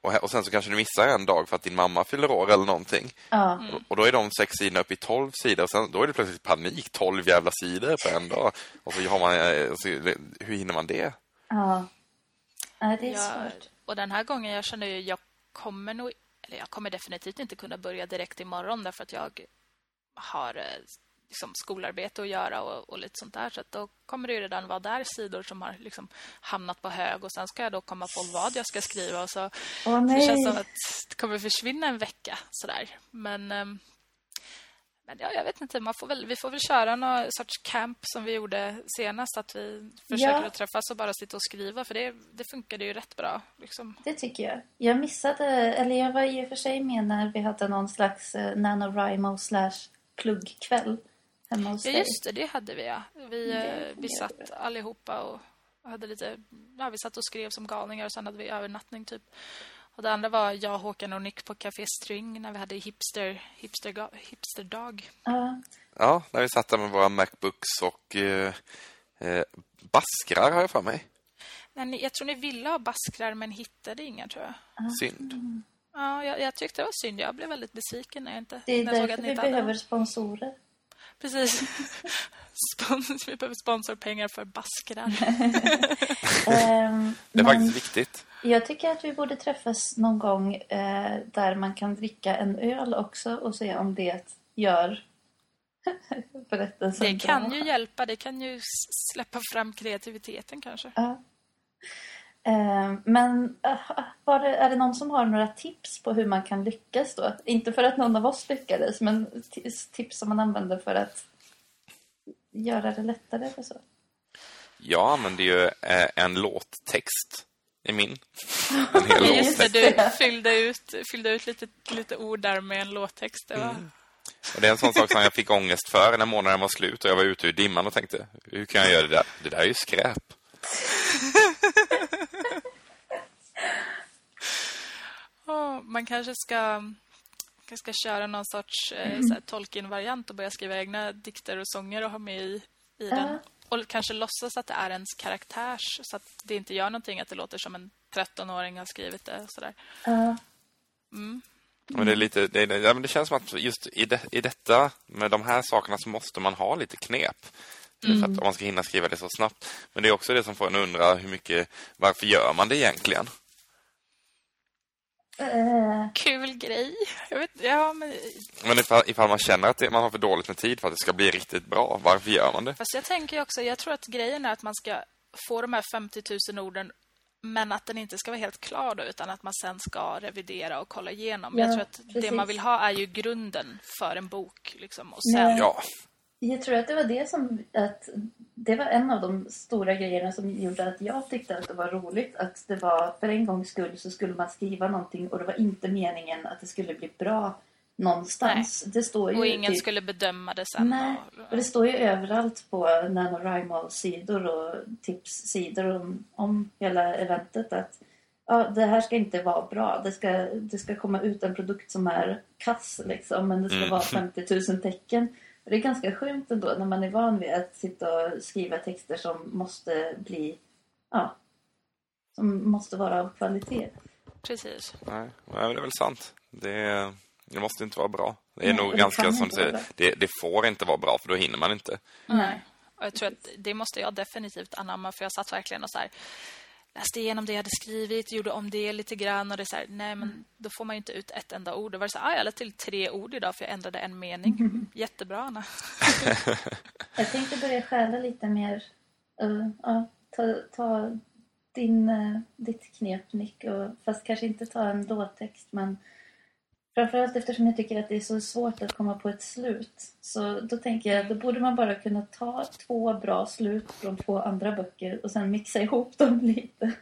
Speaker 1: och, sen så kanske du missar en dag för att din mamma fyller år eller någonting.
Speaker 3: Ja.
Speaker 1: Och, då är de sex sidorna upp i tolv sidor och sen, då är det plötsligt panik, tolv jävla sidor på en dag. Och så har man, eh, så, hur hinner man det?
Speaker 3: ja. Nej, det är
Speaker 2: jag,
Speaker 3: svårt.
Speaker 2: och den här gången jag känner ju, jag kommer nog, eller jag kommer definitivt inte kunna börja direkt imorgon därför att jag har eh, liksom skolarbete att göra och, och lite sånt där. Så då kommer det ju redan vara där sidor som har liksom hamnat på hög och sen ska jag då komma på vad jag ska skriva och så Så det känns som att det kommer försvinna en vecka sådär. Men, ehm, men ja, jag vet inte. Man får väl, vi får väl köra någon sorts camp som vi gjorde senast. Att vi försöker
Speaker 3: Ja.
Speaker 2: att träffas och bara sitta och skriva. För det, det funkade ju rätt bra. Liksom.
Speaker 3: Det tycker jag. Jag missade, eller jag var i och för sig med när vi hade någon slags eh, NaNoWriMo slash pluggkväll hemma hos
Speaker 2: Ja,
Speaker 3: dig.
Speaker 2: just det. Det hade vi, ja. Vi,
Speaker 3: Det
Speaker 2: eh, vi satt allihopa och hade lite... Ja, vi satt och skrev som galningar och sen hade vi övernattning, typ. Och det andra var jag, Håkan och Nick på Café String när vi hade hipster, hipster, hipsterdag.
Speaker 3: Ja,
Speaker 1: Ja, när vi satt där med våra Macbooks och eh, eh, baskrar har jag för mig.
Speaker 2: Men jag tror ni ville ha baskrar men hittade inga, tror jag.
Speaker 1: Synd.
Speaker 2: Ja, jag, jag tyckte det var synd. Jag blev väldigt besviken när jag inte
Speaker 3: det är
Speaker 2: när jag såg
Speaker 3: därför
Speaker 2: att ni
Speaker 3: vi
Speaker 2: inte hade
Speaker 3: behöver sponsorer.
Speaker 2: Precis. Spons, vi behöver sponsorpengar för baskrar.
Speaker 3: Ehm,
Speaker 1: Det är
Speaker 3: men
Speaker 1: faktiskt viktigt.
Speaker 3: Jag tycker att vi borde träffas någon gång eh, där man kan dricka en öl också och se om det gör berättelsen
Speaker 2: Det kan
Speaker 3: bra.
Speaker 2: ju hjälpa. Det kan ju släppa fram kreativiteten kanske.
Speaker 3: Ja. Eh, Men var det, är det någon som har några tips på hur man kan lyckas då? Inte för att någon av oss lyckades, men tips som man använder för att göra det lättare eller så.
Speaker 1: Jag använder ju eh, en låttext i min. En hel
Speaker 2: Ja, just det, du fyllde ut, fyllde ut lite, lite ord där med en låttext. Det var...
Speaker 1: Och det är en sån sak som jag fick ångest för när månaden var slut och jag var ute i dimman och tänkte, hur kan jag göra det där? Det där är ju skräp.
Speaker 2: Åh, man kanske ska, kanske ska köra någon sorts eh, här Tolkien-variant och börja skriva egna dikter och sånger och ha med i, i den. Och kanske låtsas att det är ens karaktärs så att det inte gör någonting att det låter som en 13-åring har skrivit det. och Sådär.
Speaker 3: Ja.
Speaker 1: Men det, är lite, det, är- ja, men det känns som att just i, det, i detta, med de här sakerna så måste man ha lite knep. För att, om man ska hinna skriva det så snabbt. Men det är också det som får en undra hur mycket, varför gör man det egentligen?
Speaker 3: Eh,
Speaker 2: Kul grej. Jag vet, ja, men,
Speaker 1: Men ifall, ifall man känner att det, man har för dåligt med tid för att det ska bli riktigt bra, varför gör man det?
Speaker 2: fast jag tänker ju också, jag tror att grejen är att man ska få de här 50 000 orden men att den inte ska vara helt klar då, utan att man sen ska revidera och kolla igenom.
Speaker 3: Ja,
Speaker 2: jag tror att det
Speaker 3: precis.
Speaker 2: man vill ha är ju grunden för en bok. Liksom, och sen,
Speaker 3: Ja.
Speaker 1: Ja,
Speaker 3: jag tror att det var det som... Att det var en av de stora grejerna som gjorde att jag tyckte att det var roligt. Att det var, för en gångs skull så skulle man skriva någonting och det var inte meningen att det skulle bli bra någonstans. Det står ju
Speaker 2: och ingen
Speaker 3: typ-
Speaker 2: skulle bedöma det sen.
Speaker 3: Nej,
Speaker 2: Och,
Speaker 3: och det står ju överallt på NaNoWriMo-sidor och tipssidor om, om hela eventet att ja, det här ska inte vara bra. Det ska, det ska komma ut en produkt som är kass liksom, men det ska
Speaker 1: Mm.
Speaker 3: vara 50 000 tecken. Och det är ganska skönt ändå när man är van vid att sitta och skriva texter som måste bli, ja, som måste vara av kvalitet.
Speaker 2: Precis.
Speaker 1: nej, det är väl sant. Det, det måste inte vara bra. Det är
Speaker 3: Nej,
Speaker 1: nog
Speaker 3: det
Speaker 1: ganska som du säger, det, det får inte vara bra för då hinner man inte.
Speaker 2: Nej. Och jag tror att det måste jag definitivt anamma för jag satt verkligen och så här läste igenom det jag hade skrivit, gjorde om det lite grann och det är så här, nej men då får man ju inte ut ett enda ord. Då var det så här, ah, jag lade till tre ord idag för jag ändrade en mening. Jättebra Anna.
Speaker 3: Jag tänkte börja stjäla lite mer, uh, ja, ta, ta din, eh, ditt knep Nick, och, fast kanske inte ta en låttext men Framförallt eftersom jag tycker att det är så svårt att komma på ett slut. Så då tänker jag att då borde man bara kunna ta två bra slut från två andra böcker och sen mixa ihop dem lite.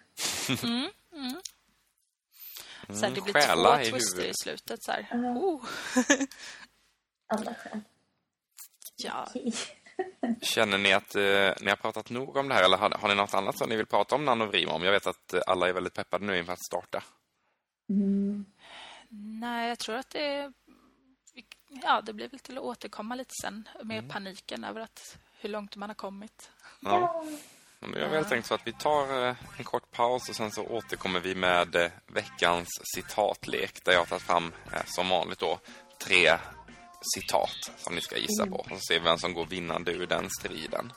Speaker 2: Mm, mm. Så här, det blir
Speaker 1: Stjäla
Speaker 2: två
Speaker 1: i
Speaker 2: twister i slutet. Så här.
Speaker 3: Ja.
Speaker 2: Oh.
Speaker 3: Alla skäl.
Speaker 2: Ja.
Speaker 1: Känner ni att eh, ni har pratat nog om det här eller har, har ni något annat som ni vill prata om Nanovrim om? Jag vet att alla är väldigt peppade nu inför att starta.
Speaker 3: Mm.
Speaker 2: Nej, jag tror att det... Ja, det blir väl till att återkomma lite sen med paniken över att hur långt man har kommit.
Speaker 1: Ja. Men jag har väl tänkt så att vi tar eh, en kort paus och sen så återkommer vi med eh, veckans citatlek där jag har tagit fram, eh, som vanligt då, tre citat som ni ska gissa på. Och så ser vi vem som går vinnande ur den striden.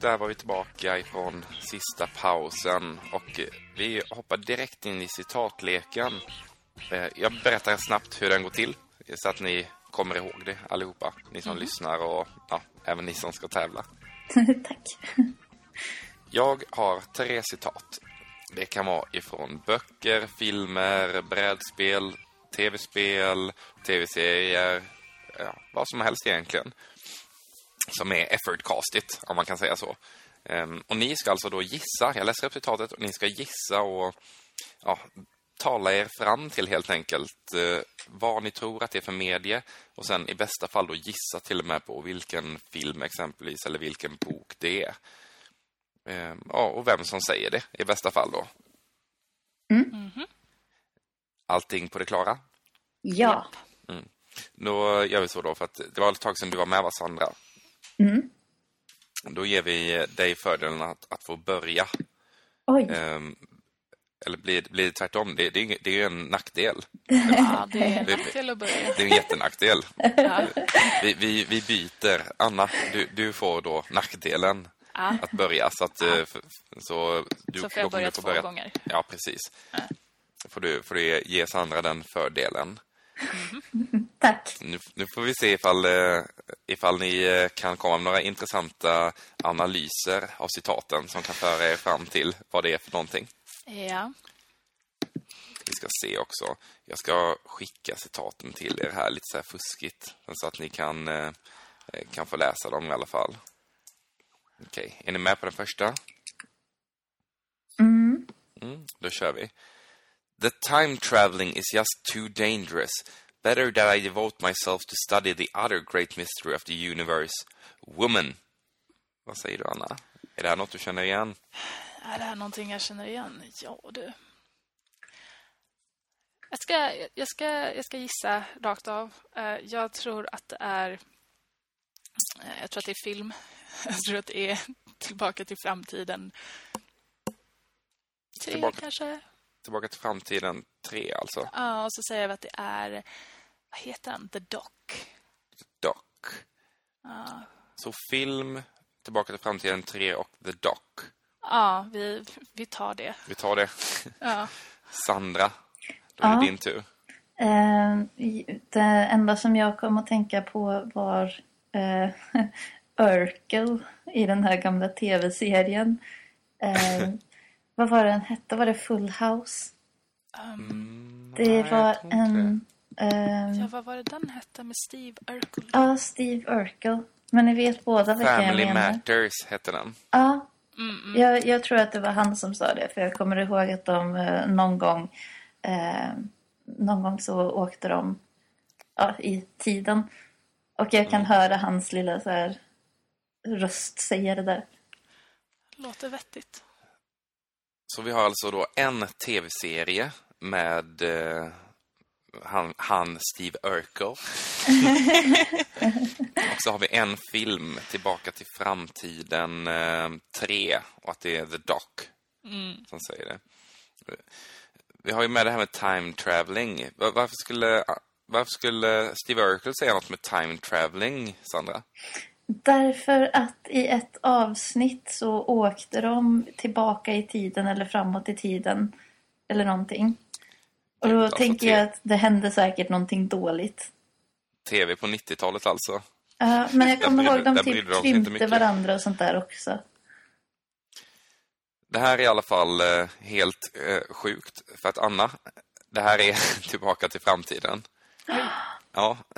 Speaker 1: Där var vi tillbaka ifrån sista pausen och eh, vi hoppar direkt in i citatleken. Eh, Jag berättar snabbt hur den går till så att ni kommer ihåg det allihopa. Ni som lyssnar och ja, även ni som ska tävla.
Speaker 3: Tack.
Speaker 1: Jag har tre citat. Det kan vara ifrån böcker, filmer, brädspel, tv-spel, tv-serier, ja, vad som helst egentligen. Som är effortcastigt, om man kan säga så. Ehm, och ni ska alltså då gissa, jag läser upp citatet och ni ska gissa och ja, tala er fram till helt enkelt eh, vad ni tror att det är för medie och sen i bästa fall då gissa till och med på vilken film exempelvis eller vilken bok det är. Ehm, ja, och vem som säger det i bästa fall då. Allting på det klara?
Speaker 3: Ja.
Speaker 1: Då gör vi så då, för att det var ett tag sedan du var med, va, Sandra?
Speaker 3: Mm.
Speaker 1: Då ger vi dig fördelen att, att få börja.
Speaker 3: Oj.
Speaker 1: Ehm, eller blir, blir det tvärtom? Det, det, är ju- det är ju en nackdel.
Speaker 2: Ja, det är en nackdel att börja.
Speaker 1: Det är en jättenackdel.
Speaker 2: Ja.
Speaker 1: Vi, vi, vi byter. Anna, du, du får då nackdelen
Speaker 2: Ja.
Speaker 1: att börja. Så, att, eh, f- så, du,
Speaker 2: Så får jag börja två gånger.
Speaker 1: Ja, precis. Får du, får du ge Sandra den fördelen.
Speaker 3: Tack.
Speaker 1: Nu, nu får vi se ifall, eh, ifall ni eh, kan komma med några intressanta analyser av citaten som kan föra er fram till vad det är för någonting.
Speaker 2: Ja.
Speaker 1: Vi ska se också. Jag ska skicka citaten till er här lite så här fuskigt så att ni kan, eh, kan få läsa dem i alla fall. Okej, är ni med på den första?
Speaker 3: Mm.
Speaker 1: Mm, då kör vi. The time traveling is just too dangerous. Better that I devote myself to study the other great mystery of the universe. Woman. Vad säger du, Anna? Är det här något du känner igen?
Speaker 2: Är det här någonting jag känner igen? Ja, du. Jag ska, jag ska, jag ska gissa rakt av. Eh, Jag tror att det är... eh, Jag tror att det är film. Jag tror att det är Tillbaka till framtiden. Tre,
Speaker 1: Tillbaka-
Speaker 2: kanske?
Speaker 1: Tillbaka till framtiden 3 alltså.
Speaker 2: Ja, och så säger vi att det är... Vad heter han? The Doc.
Speaker 1: Doc.
Speaker 2: Ja,
Speaker 1: Så film, Tillbaka till framtiden 3 och The Doc.
Speaker 2: ja vi, vi tar det.
Speaker 1: Vi tar det.
Speaker 2: Ja.
Speaker 1: Sandra, då är det
Speaker 3: Ja.
Speaker 1: din tur.
Speaker 3: Eh, det enda som jag kom att tänka på var eh, Urkel i den här gamla tv-serien. Eh, vad var den hette? Var det Full House?
Speaker 1: Mm,
Speaker 3: Det
Speaker 1: nej,
Speaker 3: var en... Eh,
Speaker 2: ja, vad var det den hette med Steve Urkel?
Speaker 3: ja, Steve Urkel. Men ni vet båda vilka jag
Speaker 1: Family
Speaker 3: menar.
Speaker 1: Matters hette den.
Speaker 3: Ja,
Speaker 2: Mm,
Speaker 3: jag, jag tror att det var han som sa det. För jag kommer ihåg att de eh, någon gång... Eh, någon gång så åkte de ja, i tiden. Och jag kan höra hans lilla så här, röst säga det där.
Speaker 2: Låter vettigt.
Speaker 1: Så vi har alltså då en tv-serie med eh, han, han Steve Urkel. och så har vi en film, Tillbaka till framtiden 3, och att det är The Doc
Speaker 2: Mm.
Speaker 1: som säger det. Vi har ju med det här med time traveling. Var- Varför skulle, varför skulle Steve Urkel säga något med time traveling, Sandra?
Speaker 3: Därför att i ett avsnitt så åkte de tillbaka i tiden eller framåt i tiden. Eller någonting. Och då alltså, tänker jag att det hände säkert någonting dåligt.
Speaker 1: TV på 90-talet alltså.
Speaker 3: Ja, men jag kommer ihåg de typ krympte varandra och sånt där också.
Speaker 1: Det här är i alla fall eh, helt eh, sjukt. För att Anna, det här är Tillbaka till framtiden. Ja.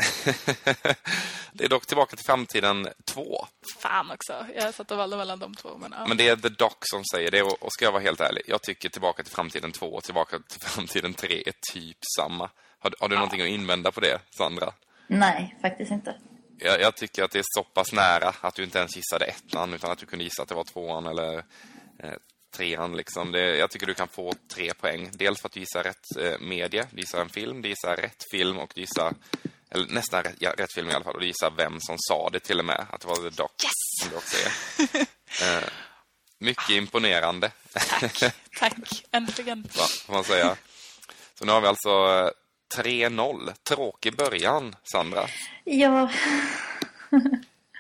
Speaker 1: det är dock Tillbaka till framtiden 2.
Speaker 2: Fan också. Jag satt och valde mellan de två. Men, ja.
Speaker 1: men det är The Doc som säger det. Och ska jag vara helt ärlig, jag tycker Tillbaka till framtiden 2 och Tillbaka till framtiden 3 är typ samma. Har, har du ja. någonting att invända på det, Sandra?
Speaker 3: Nej, faktiskt inte.
Speaker 1: Jag, jag, tycker att det är så pass nära att du inte ens gissade ettan utan att du kunde gissa att det var tvåan eller eh, trean. Liksom. Det, jag tycker du kan få tre poäng. Dels för att du gissar rätt eh, medie, du gissar en film, du gissar rätt film och du gissar, eller nästan rätt, ja, rätt film i alla fall, och du gissar vem som sa det till och med, att det var The Doc.
Speaker 2: Yes!
Speaker 1: Som det också är. eh, mycket imponerande.
Speaker 2: Tack, tack. Äntligen.
Speaker 1: Va, får man säga. Så nu har vi alltså 3-0. Eh, Tråkig början, Sandra.
Speaker 3: Ja.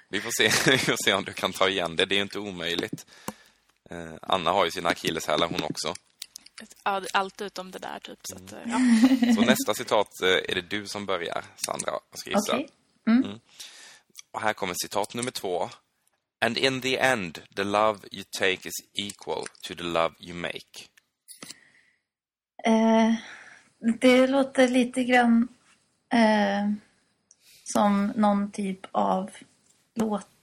Speaker 1: vi, får se, vi får se om du kan ta igen det. Det är inte omöjligt. Eh, Anna har ju sina akilleshälar hon också.
Speaker 2: Allt utom det där typ. Så, att, ja.
Speaker 1: så nästa citat eh, är det du som börjar, Sandra, gissa. Okay.
Speaker 3: Mm. Mm.
Speaker 1: Och här kommer citat nummer två. And in the end, the love you take is equal to the love you make.
Speaker 3: Eh, det låter lite grann eh, som någon typ av låttext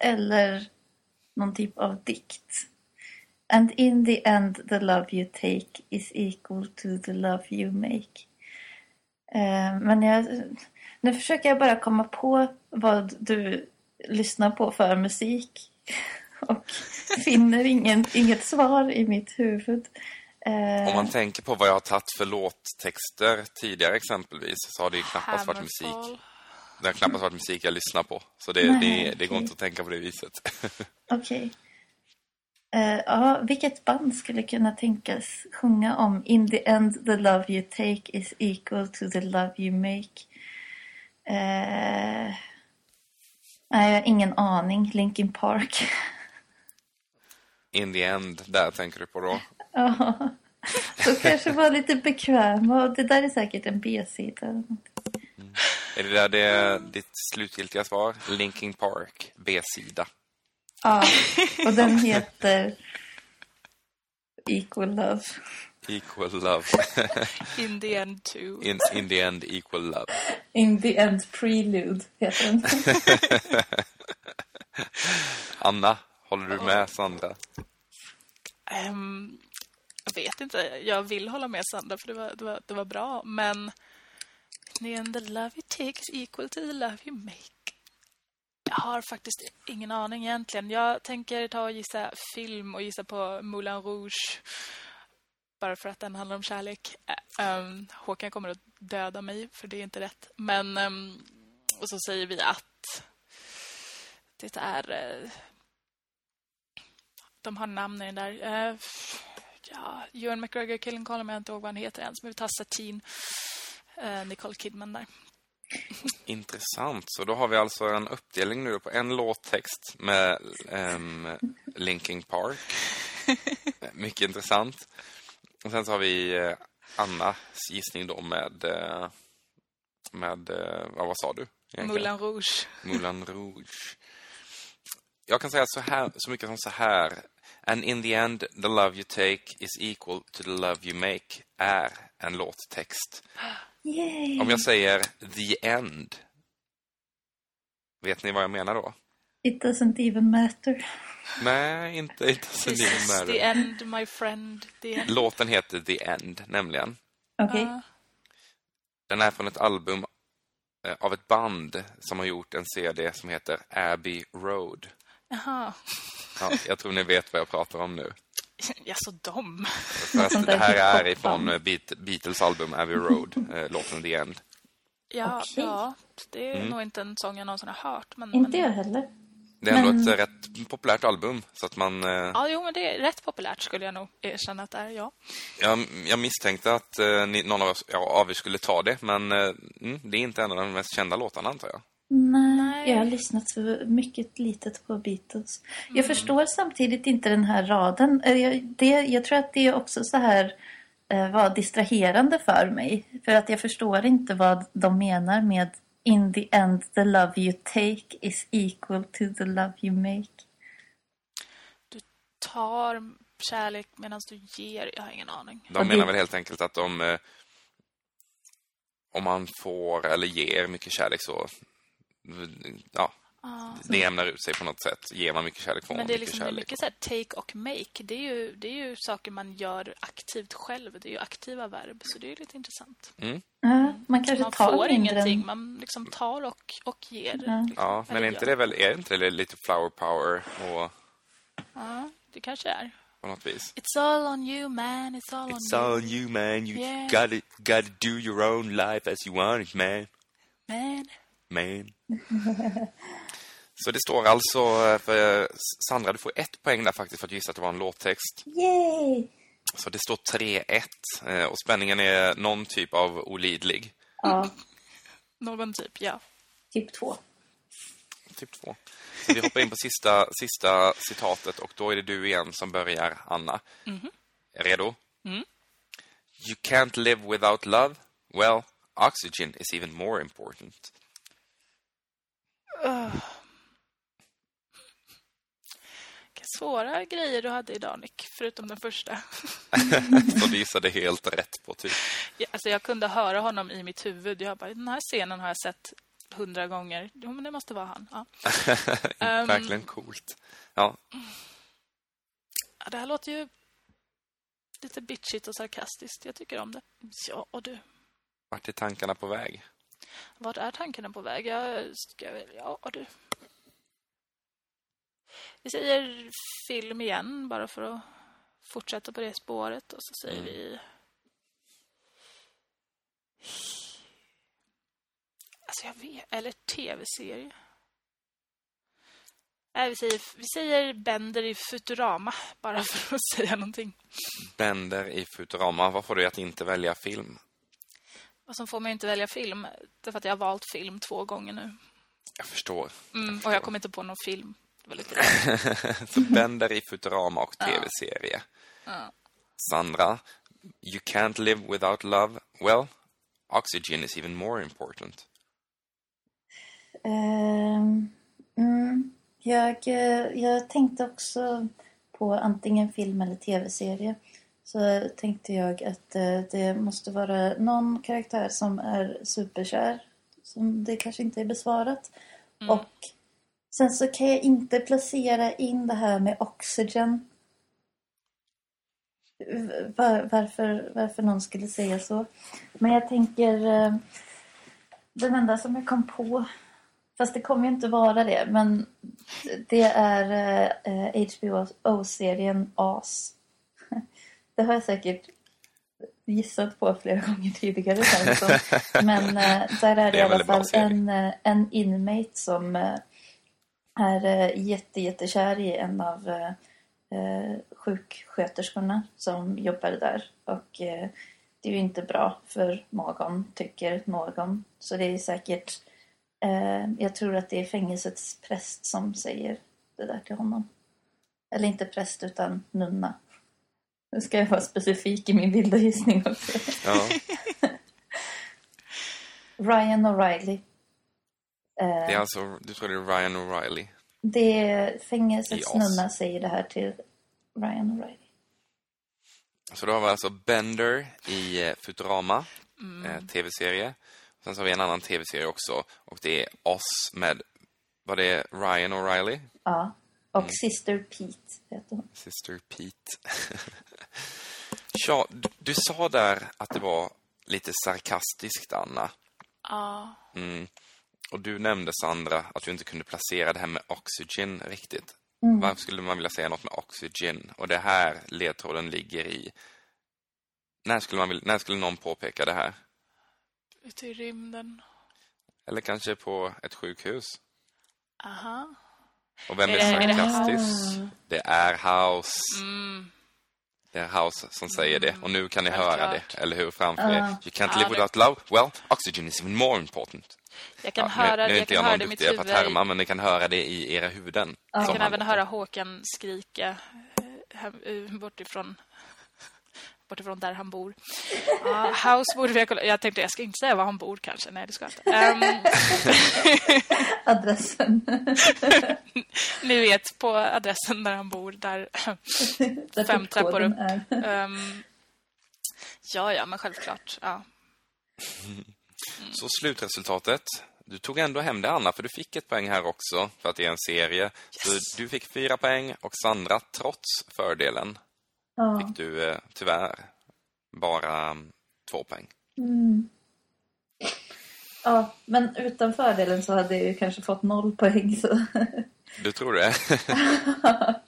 Speaker 3: eller någon typ av dikt. And in the end the love you take is equal to the love you make. Eh, men jag, nu försöker jag bara komma på vad du lyssnar på för musik. Och finner ingen, inget svar i mitt huvud.
Speaker 1: Eh, Om man tänker på vad jag har tagit för låttexter tidigare exempelvis så har det ju knappast varit musik. Det har knappast varit musik jag lyssnar på. Så det, Nej, det, det går inte att tänka på det viset.
Speaker 3: Okej. Okay. Uh, eh, ja, vilket band skulle kunna tänkas sjunga om In the end the love you take is equal to the love you make? Uh, nej, jag har ingen aning. Linkin Park.
Speaker 1: In the end, där tänker du på då?
Speaker 3: Ja, de kanske var lite bekväma. Det där är säkert en B-sida. Mm.
Speaker 1: Är det där det, ditt slutgiltiga svar? Linking Park, B-sida.
Speaker 3: Ja, och den heter Equal Love.
Speaker 1: Equal Love.
Speaker 2: in the end too.
Speaker 1: In, in the end Equal Love.
Speaker 3: In the end Prelude heter den.
Speaker 1: Anna, håller du med Sandra?
Speaker 2: Um, jag vet inte. Jag vill hålla med Sandra för det var, det var, det var bra. Men and the love you take is equal to the love you make. Jag har faktiskt ingen aning egentligen. Jag tänker ta och gissa film och gissa på Moulin Rouge. Bara för att den handlar om kärlek. Um, Håkan kommer att döda mig för det är inte rätt. Men, um, och så säger vi att det är... Uh, de har namn i den där. Uh, ja, Ewan McGregor, Killing Colin, jag inte ihåg vad han heter ens. Men vi tar Satine uh, Nicole Kidman där.
Speaker 1: Intressant. Så då har vi alltså en uppdelning nu på en låttext med um, Linkin Park. Mycket intressant. Och sen så har vi uh, Annas gissning då med uh, med uh, vad sa du?
Speaker 2: Egentligen? Moulin Rouge.
Speaker 1: Moulin Rouge. Jag kan säga så här så mycket som så här. And in the end the love you take is equal to the love you make är en låttext.
Speaker 3: Yay.
Speaker 1: Om jag säger the end. Vet ni vad jag menar då?
Speaker 3: It doesn't even matter.
Speaker 1: Nej, inte it doesn't This even matter.
Speaker 2: The end, my friend. The end.
Speaker 1: Låten heter The End, nämligen.
Speaker 3: Okej. Okay. Uh.
Speaker 1: Den är från ett album eh, av ett band som har gjort en CD som heter Abbey Road.
Speaker 2: Jaha.
Speaker 1: Ja, jag tror ni vet vad jag pratar om nu.
Speaker 2: Ja, så dom.
Speaker 1: det här är ifrån eh, Beatles album Abbey Road, eh, låten The End.
Speaker 2: Ja, okay. ja det är mm. nog inte en sång jag någonsin har hört. Men,
Speaker 3: inte men... jag heller.
Speaker 1: Det är ändå ett rätt populärt album. Så att man, eh...
Speaker 2: Ja, jo, men det är rätt populärt skulle jag nog erkänna att det är, ja.
Speaker 1: Jag, jag misstänkte att eh, ni, någon av, oss, ja, av er skulle ta det, men eh, mm, det är inte en av de mest kända låtarna, antar jag.
Speaker 3: Nej, jag har lyssnat så mycket litet på Beatles. Mm. Jag förstår samtidigt inte den här raden. Jag, det, jag tror att det är också så här eh, vara distraherande för mig. För att jag förstår inte vad de menar med In the end the love you take is equal to the love you make.
Speaker 2: Du tar kärlek medan du ger. Jag har ingen aning.
Speaker 1: De menar väl helt enkelt att de... Eh, om man får eller ger mycket kärlek så... Ja, Ah. Det jämnar ut sig på något sätt. Ger man mycket kärlek får man
Speaker 2: Men det är liksom
Speaker 1: mycket,
Speaker 2: mycket så take och make. Det är, ju, det är ju saker man gör aktivt själv. Det är ju aktiva verb. Så det är lite intressant.
Speaker 3: Mm. Ja, man kanske
Speaker 2: man
Speaker 3: tar
Speaker 2: får ingenting. Man liksom tar och, och ger.
Speaker 1: Ja, ja men är inte det väl är inte det lite flower power? Och...
Speaker 2: Ja, det kanske är.
Speaker 1: På något vis.
Speaker 2: It's all on you man. It's all
Speaker 1: It's
Speaker 2: on
Speaker 1: all you. you man. You yeah. gotta, gotta do your own life as you want it man.
Speaker 2: Man.
Speaker 1: Man. Så det står alltså eh, för Sandra, du får ett poäng där faktiskt för att gissa att det var en låttext.
Speaker 3: Yay!
Speaker 1: Så det står 3-1 eh, och spänningen är någon typ av olidlig.
Speaker 3: Ja.
Speaker 2: någon typ, ja.
Speaker 3: Typ 2.
Speaker 1: Typ 2. Vi hoppar in på sista, sista citatet och då är det du igen som börjar, Anna.
Speaker 2: Mm -hmm.
Speaker 1: Redo?
Speaker 2: Mm.
Speaker 1: You can't live without love? Well, oxygen is even more important.
Speaker 2: Uh. svåra grejer du hade idag, Nick, förutom den första.
Speaker 1: Så du gissade helt rätt på typ.
Speaker 2: Ja, alltså jag kunde höra honom i mitt huvud. Jag bara, den här scenen har jag sett hundra gånger. Jo, men det måste vara han. Ja.
Speaker 1: um, Verkligen coolt. Ja.
Speaker 2: ja. Det här låter ju lite bitchigt och sarkastiskt. Jag tycker om det. Ja, och du.
Speaker 1: Vart är tankarna på väg?
Speaker 2: Vart är tankarna på väg? Jag ska ja, och du. Vi säger film igen bara för att fortsätta på det spåret. Och så säger mm. vi... Alltså jag vet... Eller tv-serie. Nej, vi säger, vi säger Bender i Futurama, bara för att säga någonting.
Speaker 1: Bender i Futurama. Vad får du att inte välja film?
Speaker 2: Vad som får mig inte välja film? Det är för att jag har valt film två gånger nu.
Speaker 1: Jag förstår.
Speaker 2: Mm,
Speaker 1: jag förstår.
Speaker 2: Och jag kommer inte på någon film
Speaker 1: så Bender i Futurama och tv-serie.
Speaker 2: Ja.
Speaker 1: Sandra, you can't live without love. Well, oxygen is even more important.
Speaker 3: Um, mm, jag, jag tänkte också på antingen film eller tv-serie. Så tänkte jag att eh, det måste vara någon karaktär som är superkär. Som det kanske inte är besvarat. Mm. Och Sen så kan jag inte placera in det här med oxygen. Var, varför, varför någon skulle säga så. Men jag tänker... Eh, den enda som jag kom på... Fast det kommer ju inte vara det. Men det är eh, HBO-serien As. Det har jag säkert gissat på flera gånger tidigare. Men eh, där är det, är i alla fall en, en inmate som är eh, jätte, jättekär i en av eh, eh, sjuksköterskorna som jobbar där. Och eh, det är ju inte bra för någon, tycker någon. Så det är säkert, eh, jag tror att det är fängelsets präst som säger det där till honom. Eller inte präst utan nunna. Nu ska jag vara specifik i min vilda gissning också.
Speaker 1: Ja.
Speaker 3: Ryan O'Reilly
Speaker 1: det är alltså, du tror det är Ryan O'Reilly?
Speaker 3: Det är fängelsets nunna säger det här till Ryan O'Reilly.
Speaker 1: Så då har vi alltså Bender i eh, Futurama,
Speaker 2: mm.
Speaker 1: eh, tv-serie. Sen så har vi en annan tv-serie också. Och det är Oss med, var det Ryan O'Reilly?
Speaker 3: Ja, och mm. Sister Pete heter hon.
Speaker 1: Sister Pete. ja, du, du, sa där att det var lite sarkastiskt, Anna.
Speaker 2: Ja.
Speaker 1: Mm. Och du nämnde, Sandra, att du inte kunde placera det här med oxygen riktigt.
Speaker 3: Mm.
Speaker 1: Varför skulle man vilja säga något med oxygen? Och det här ledtråden ligger i... När skulle, man vilja, när skulle någon påpeka det här?
Speaker 2: Ute i rymden.
Speaker 1: Eller kanske på ett sjukhus.
Speaker 2: Aha.
Speaker 1: Och vem är, är sarkastisk? Det är House.
Speaker 2: Mm.
Speaker 1: Det är House som säger det. Och nu kan ni höra det, eller hur? Framför er.
Speaker 3: Uh.
Speaker 1: You can't live without love. Well, oxygen is even more important.
Speaker 2: Jag kan ja, höra,
Speaker 1: nu, nu är
Speaker 2: inte
Speaker 1: jag,
Speaker 2: jag
Speaker 1: någon duktig på härma, men ni kan höra det i era huvuden.
Speaker 2: Jag kan även höra Håkan skrika eh, bortifrån bortifrån där han bor. Uh, house borde vi ha kollat. Jag tänkte, jag ska inte säga var han bor kanske. Nej, det ska jag inte. Um,
Speaker 3: adressen.
Speaker 2: Ni vet, på adressen där han bor, där, där fem trappor upp. Um, ja, ja, men självklart. Ja.
Speaker 1: Mm. Så slutresultatet. Du tog ändå hem det, Anna, för du fick ett poäng här också för att det är en serie. Yes. Så du fick fyra poäng och Sandra, trots fördelen, ja. fick du eh, tyvärr bara um, två poäng.
Speaker 3: Mm. Ja, men utan fördelen så hade jag ju kanske fått noll poäng. Så.
Speaker 1: Du tror det?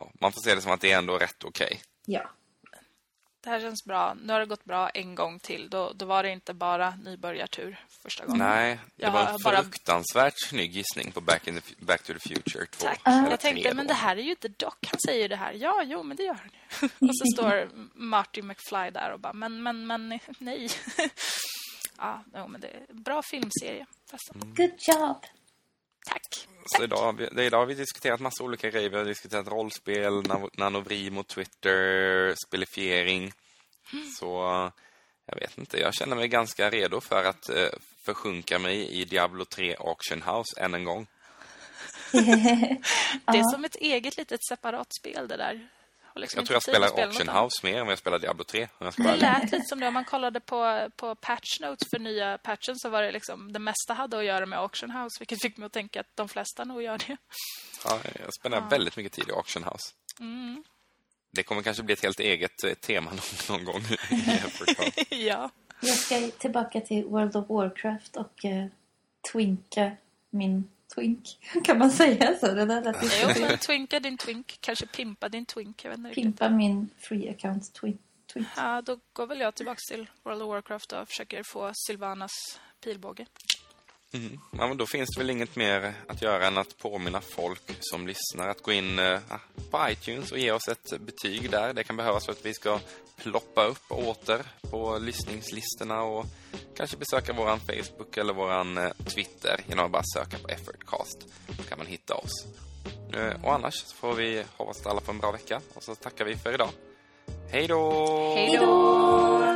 Speaker 1: ja, man får se det som att det är ändå rätt okej. Okay.
Speaker 3: Ja
Speaker 2: det här känns bra. Nu har det gått bra en gång till. Då, då var det inte bara nybörjartur första gången.
Speaker 1: Nej, det jag var en bara... fruktansvärt snygg gissning på Back, in the, Back to the Future 2.
Speaker 2: Tack. Uh, jag tänkte, men det här är ju inte Doc. Han säger det här. Ja, jo, men det gör han ju. och så står Marty McFly där och bara, men, men, men, nej. ja, jo, men det är en bra filmserie.
Speaker 3: Mm. Good job.
Speaker 2: Tack.
Speaker 1: Så idag, det, idag har vi diskuterat massa olika grejer. Vi har diskuterat rollspel, nanovrim och Twitter, spelifiering. Mm. Så jag vet inte, jag känner mig ganska redo för att eh, försjunka mig i Diablo 3 Auction House än en gång.
Speaker 2: det är som ett eget litet separat spel det där.
Speaker 1: Liksom jag tror jag spelar Auction House mer än jag spelar Diablo 3.
Speaker 2: det lät lite som det. Om man kollade på, på patch notes för nya patchen så var det liksom det mesta hade att göra med Auction House. Vilket fick mig att tänka att de flesta nog gör det.
Speaker 1: Ja, jag spenderar ja. väldigt mycket tid i Auction House.
Speaker 2: Mm.
Speaker 1: Det kommer kanske bli ett helt eget eh, tema någon, någon gång.
Speaker 2: ja.
Speaker 3: Jag ska tillbaka till World of Warcraft och uh, twinka min twink. Kan man säga så? Det där lät
Speaker 2: jo, men twinka din twink. Kanske pimpa din twink. Jag vet inte
Speaker 3: pimpa riktigt. min free account twink. twink.
Speaker 2: Ja, då går väl jag tillbaka till World of Warcraft och försöker få Sylvanas pilbåge.
Speaker 1: Mm. Ja, men då finns det väl inget mer att göra än att påminna folk som lyssnar att gå in äh, på iTunes och ge oss ett betyg där. Det kan behövas för att vi ska ploppa upp åter på lyssningslistorna och kanske besöka våran Facebook eller våran äh, Twitter genom att bara söka på Effortcast. Då kan man hitta oss. Och annars får vi hoppas att alla får en bra vecka och så tackar vi för idag. Hej då!
Speaker 2: Hej då!